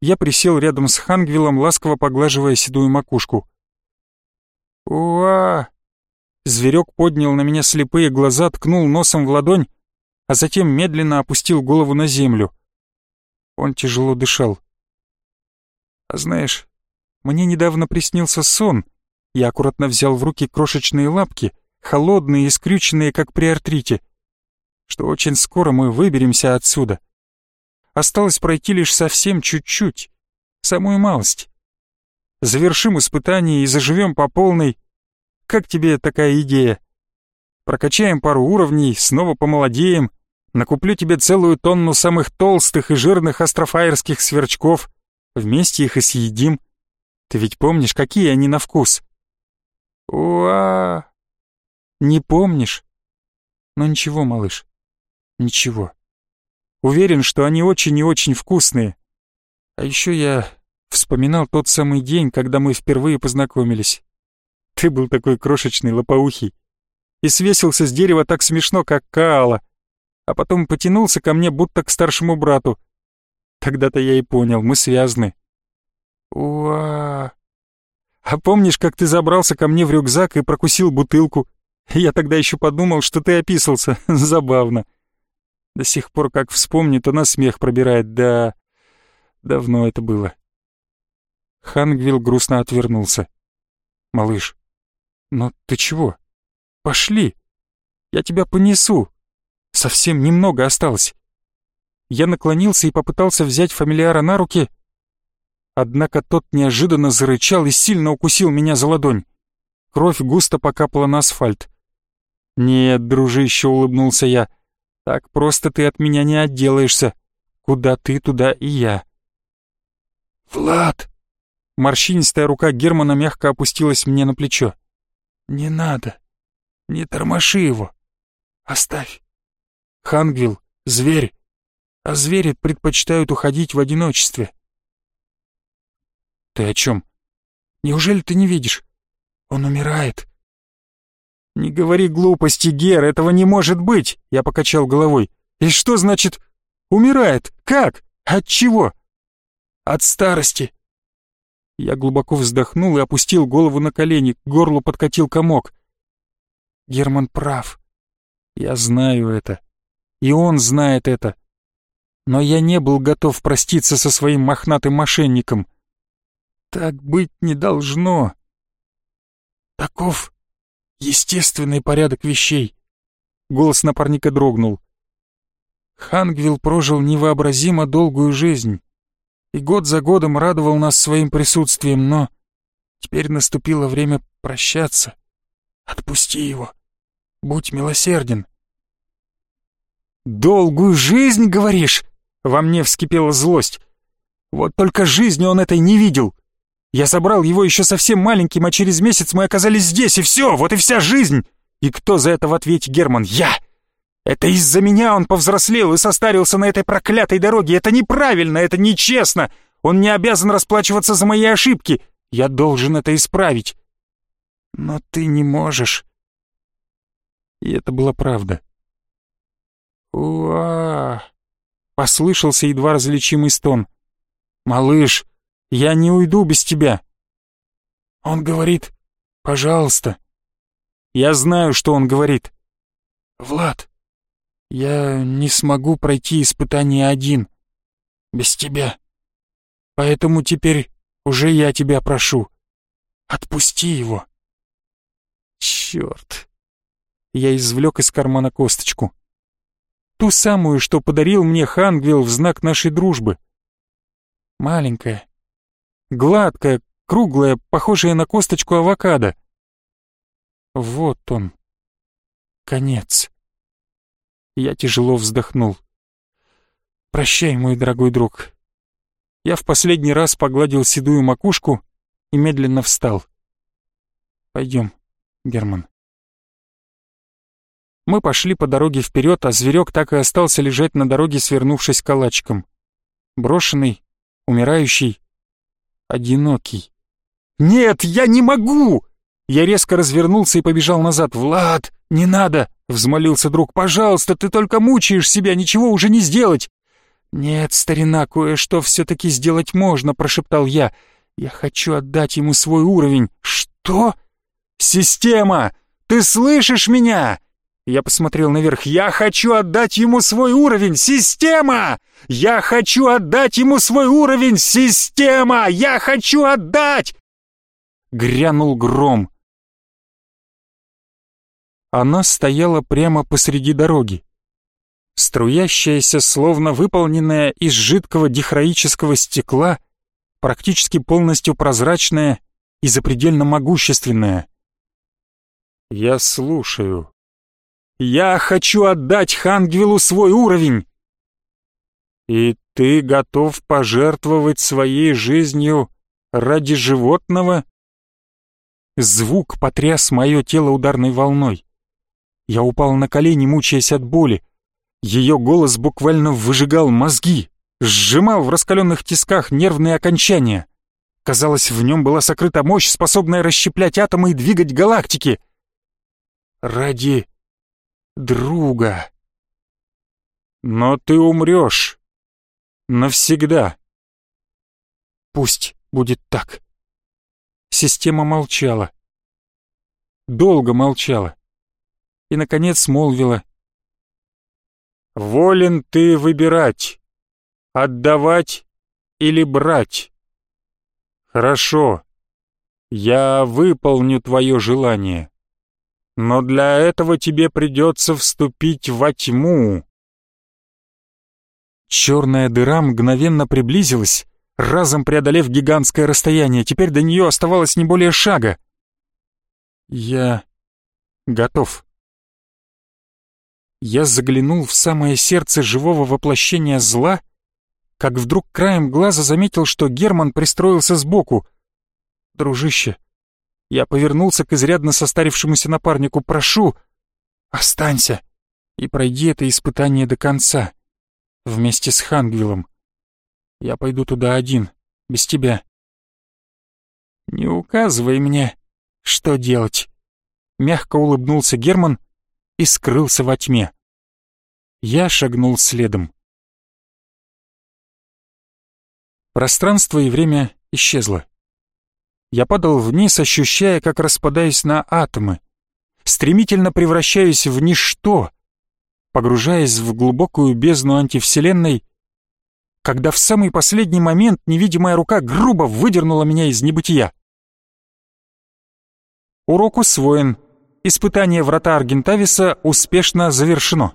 Я присел рядом с Хангвиллом, ласково поглаживая седую макушку. «Уа!» Зверек поднял на меня слепые глаза, ткнул носом в ладонь, а затем медленно опустил голову на землю. Он тяжело дышал. «А знаешь, мне недавно приснился сон. Я аккуратно взял в руки крошечные лапки, холодные и скрюченные, как при артрите, что очень скоро мы выберемся отсюда. Осталось пройти лишь совсем чуть-чуть, самую малость. Завершим испытание и заживем по полной. Как тебе такая идея? Прокачаем пару уровней, снова помолодеем, накуплю тебе целую тонну самых толстых и жирных астрофайерских сверчков, вместе их и съедим. Ты ведь помнишь, какие они на вкус? Уа! Не помнишь? Ну ничего, малыш, ничего. Уверен, что они очень и очень вкусные. А еще я вспоминал тот самый день, когда мы впервые познакомились. Ты был такой крошечный, лопоухий. И свесился с дерева так смешно, как Каала. А потом потянулся ко мне, будто к старшему брату. Тогда-то я и понял, мы связаны. Уа! А помнишь, как ты забрался ко мне в рюкзак и прокусил бутылку? Я тогда еще подумал, что ты описался. Забавно. До сих пор, как вспомню, то на смех пробирает, да... Давно это было. Хангвилл грустно отвернулся. «Малыш, но ты чего? Пошли! Я тебя понесу! Совсем немного осталось!» Я наклонился и попытался взять фамилиара на руки, Однако тот неожиданно зарычал и сильно укусил меня за ладонь. Кровь густо покапала на асфальт. «Нет, дружище», — улыбнулся я, — «так просто ты от меня не отделаешься. Куда ты, туда и я». «Влад!» Морщинистая рука Германа мягко опустилась мне на плечо. «Не надо. Не тормоши его. Оставь. Хангвилл — зверь, а звери предпочитают уходить в одиночестве». «Ты о чем? Неужели ты не видишь? Он умирает». «Не говори глупости, Гер, этого не может быть!» Я покачал головой. «И что значит «умирает»? Как? От чего?» «От старости. Я глубоко вздохнул и опустил голову на колени, к горлу подкатил комок. Герман прав. Я знаю это. И он знает это. Но я не был готов проститься со своим мохнатым мошенником. Так быть не должно. Таков естественный порядок вещей. Голос напарника дрогнул. Хангвилл прожил невообразимо долгую жизнь и год за годом радовал нас своим присутствием, но теперь наступило время прощаться. Отпусти его. Будь милосерден. «Долгую жизнь, говоришь?» Во мне вскипела злость. Вот только жизни он этой не видел. Я забрал его еще совсем маленьким, а через месяц мы оказались здесь, и все, вот и вся жизнь. И кто за это в ответе, Герман? Я! Это из-за меня он повзрослел и состарился на этой проклятой дороге. Это неправильно, это нечестно. Он не обязан расплачиваться за мои ошибки. Я должен это исправить. Но ты не можешь. И это была правда. Уа! Послышался едва различимый стон. «Малыш, я не уйду без тебя!» Он говорит «пожалуйста». Я знаю, что он говорит. «Влад, я не смогу пройти испытание один, без тебя. Поэтому теперь уже я тебя прошу. Отпусти его. Черт. Я извлек из кармана косточку. Ту самую, что подарил мне Хангвилл в знак нашей дружбы. Маленькая, гладкая, круглая, похожая на косточку авокадо. Вот он. Конец. Я тяжело вздохнул. «Прощай, мой дорогой друг». Я в последний раз погладил седую макушку и медленно встал. «Пойдем, Герман». Мы пошли по дороге вперед, а зверек так и остался лежать на дороге, свернувшись калачиком. Брошенный, умирающий, одинокий. «Нет, я не могу!» Я резко развернулся и побежал назад. «Влад, не надо!» — взмолился друг. «Пожалуйста, ты только мучаешь себя, ничего уже не сделать!» «Нет, старина, кое-что все-таки сделать можно», — прошептал я. «Я хочу отдать ему свой уровень». «Что?» «Система! Ты слышишь меня?» Я посмотрел наверх. «Я хочу отдать ему свой уровень! Система! Я хочу отдать ему свой уровень! Система! Я хочу отдать!» Грянул гром. Она стояла прямо посреди дороги. Струящаяся, словно выполненная из жидкого дихроического стекла, практически полностью прозрачная и запредельно могущественная. «Я слушаю. Я хочу отдать Хангвилу свой уровень!» «И ты готов пожертвовать своей жизнью ради животного?» Звук потряс мое тело ударной волной. Я упал на колени, мучаясь от боли. Ее голос буквально выжигал мозги, сжимал в раскаленных тисках нервные окончания. Казалось, в нем была сокрыта мощь, способная расщеплять атомы и двигать галактики. Ради друга. Но ты умрешь. Навсегда. Пусть будет так. Система молчала. Долго молчала и, наконец, молвила. «Волен ты выбирать, отдавать или брать. Хорошо, я выполню твое желание, но для этого тебе придется вступить во тьму». Черная дыра мгновенно приблизилась, разом преодолев гигантское расстояние. Теперь до нее оставалось не более шага. Я готов. Я заглянул в самое сердце живого воплощения зла, как вдруг краем глаза заметил, что Герман пристроился сбоку. «Дружище, я повернулся к изрядно состарившемуся напарнику. «Прошу, останься и пройди это испытание до конца, вместе с Хангвиллом. Я пойду туда один, без тебя». «Не указывай мне, что делать», — мягко улыбнулся Герман и скрылся во тьме. Я шагнул следом. Пространство и время исчезло. Я падал вниз, ощущая, как распадаюсь на атомы, стремительно превращаюсь в ничто, погружаясь в глубокую бездну антивселенной, когда в самый последний момент невидимая рука грубо выдернула меня из небытия. Урок усвоен. Испытание врата Аргентависа успешно завершено.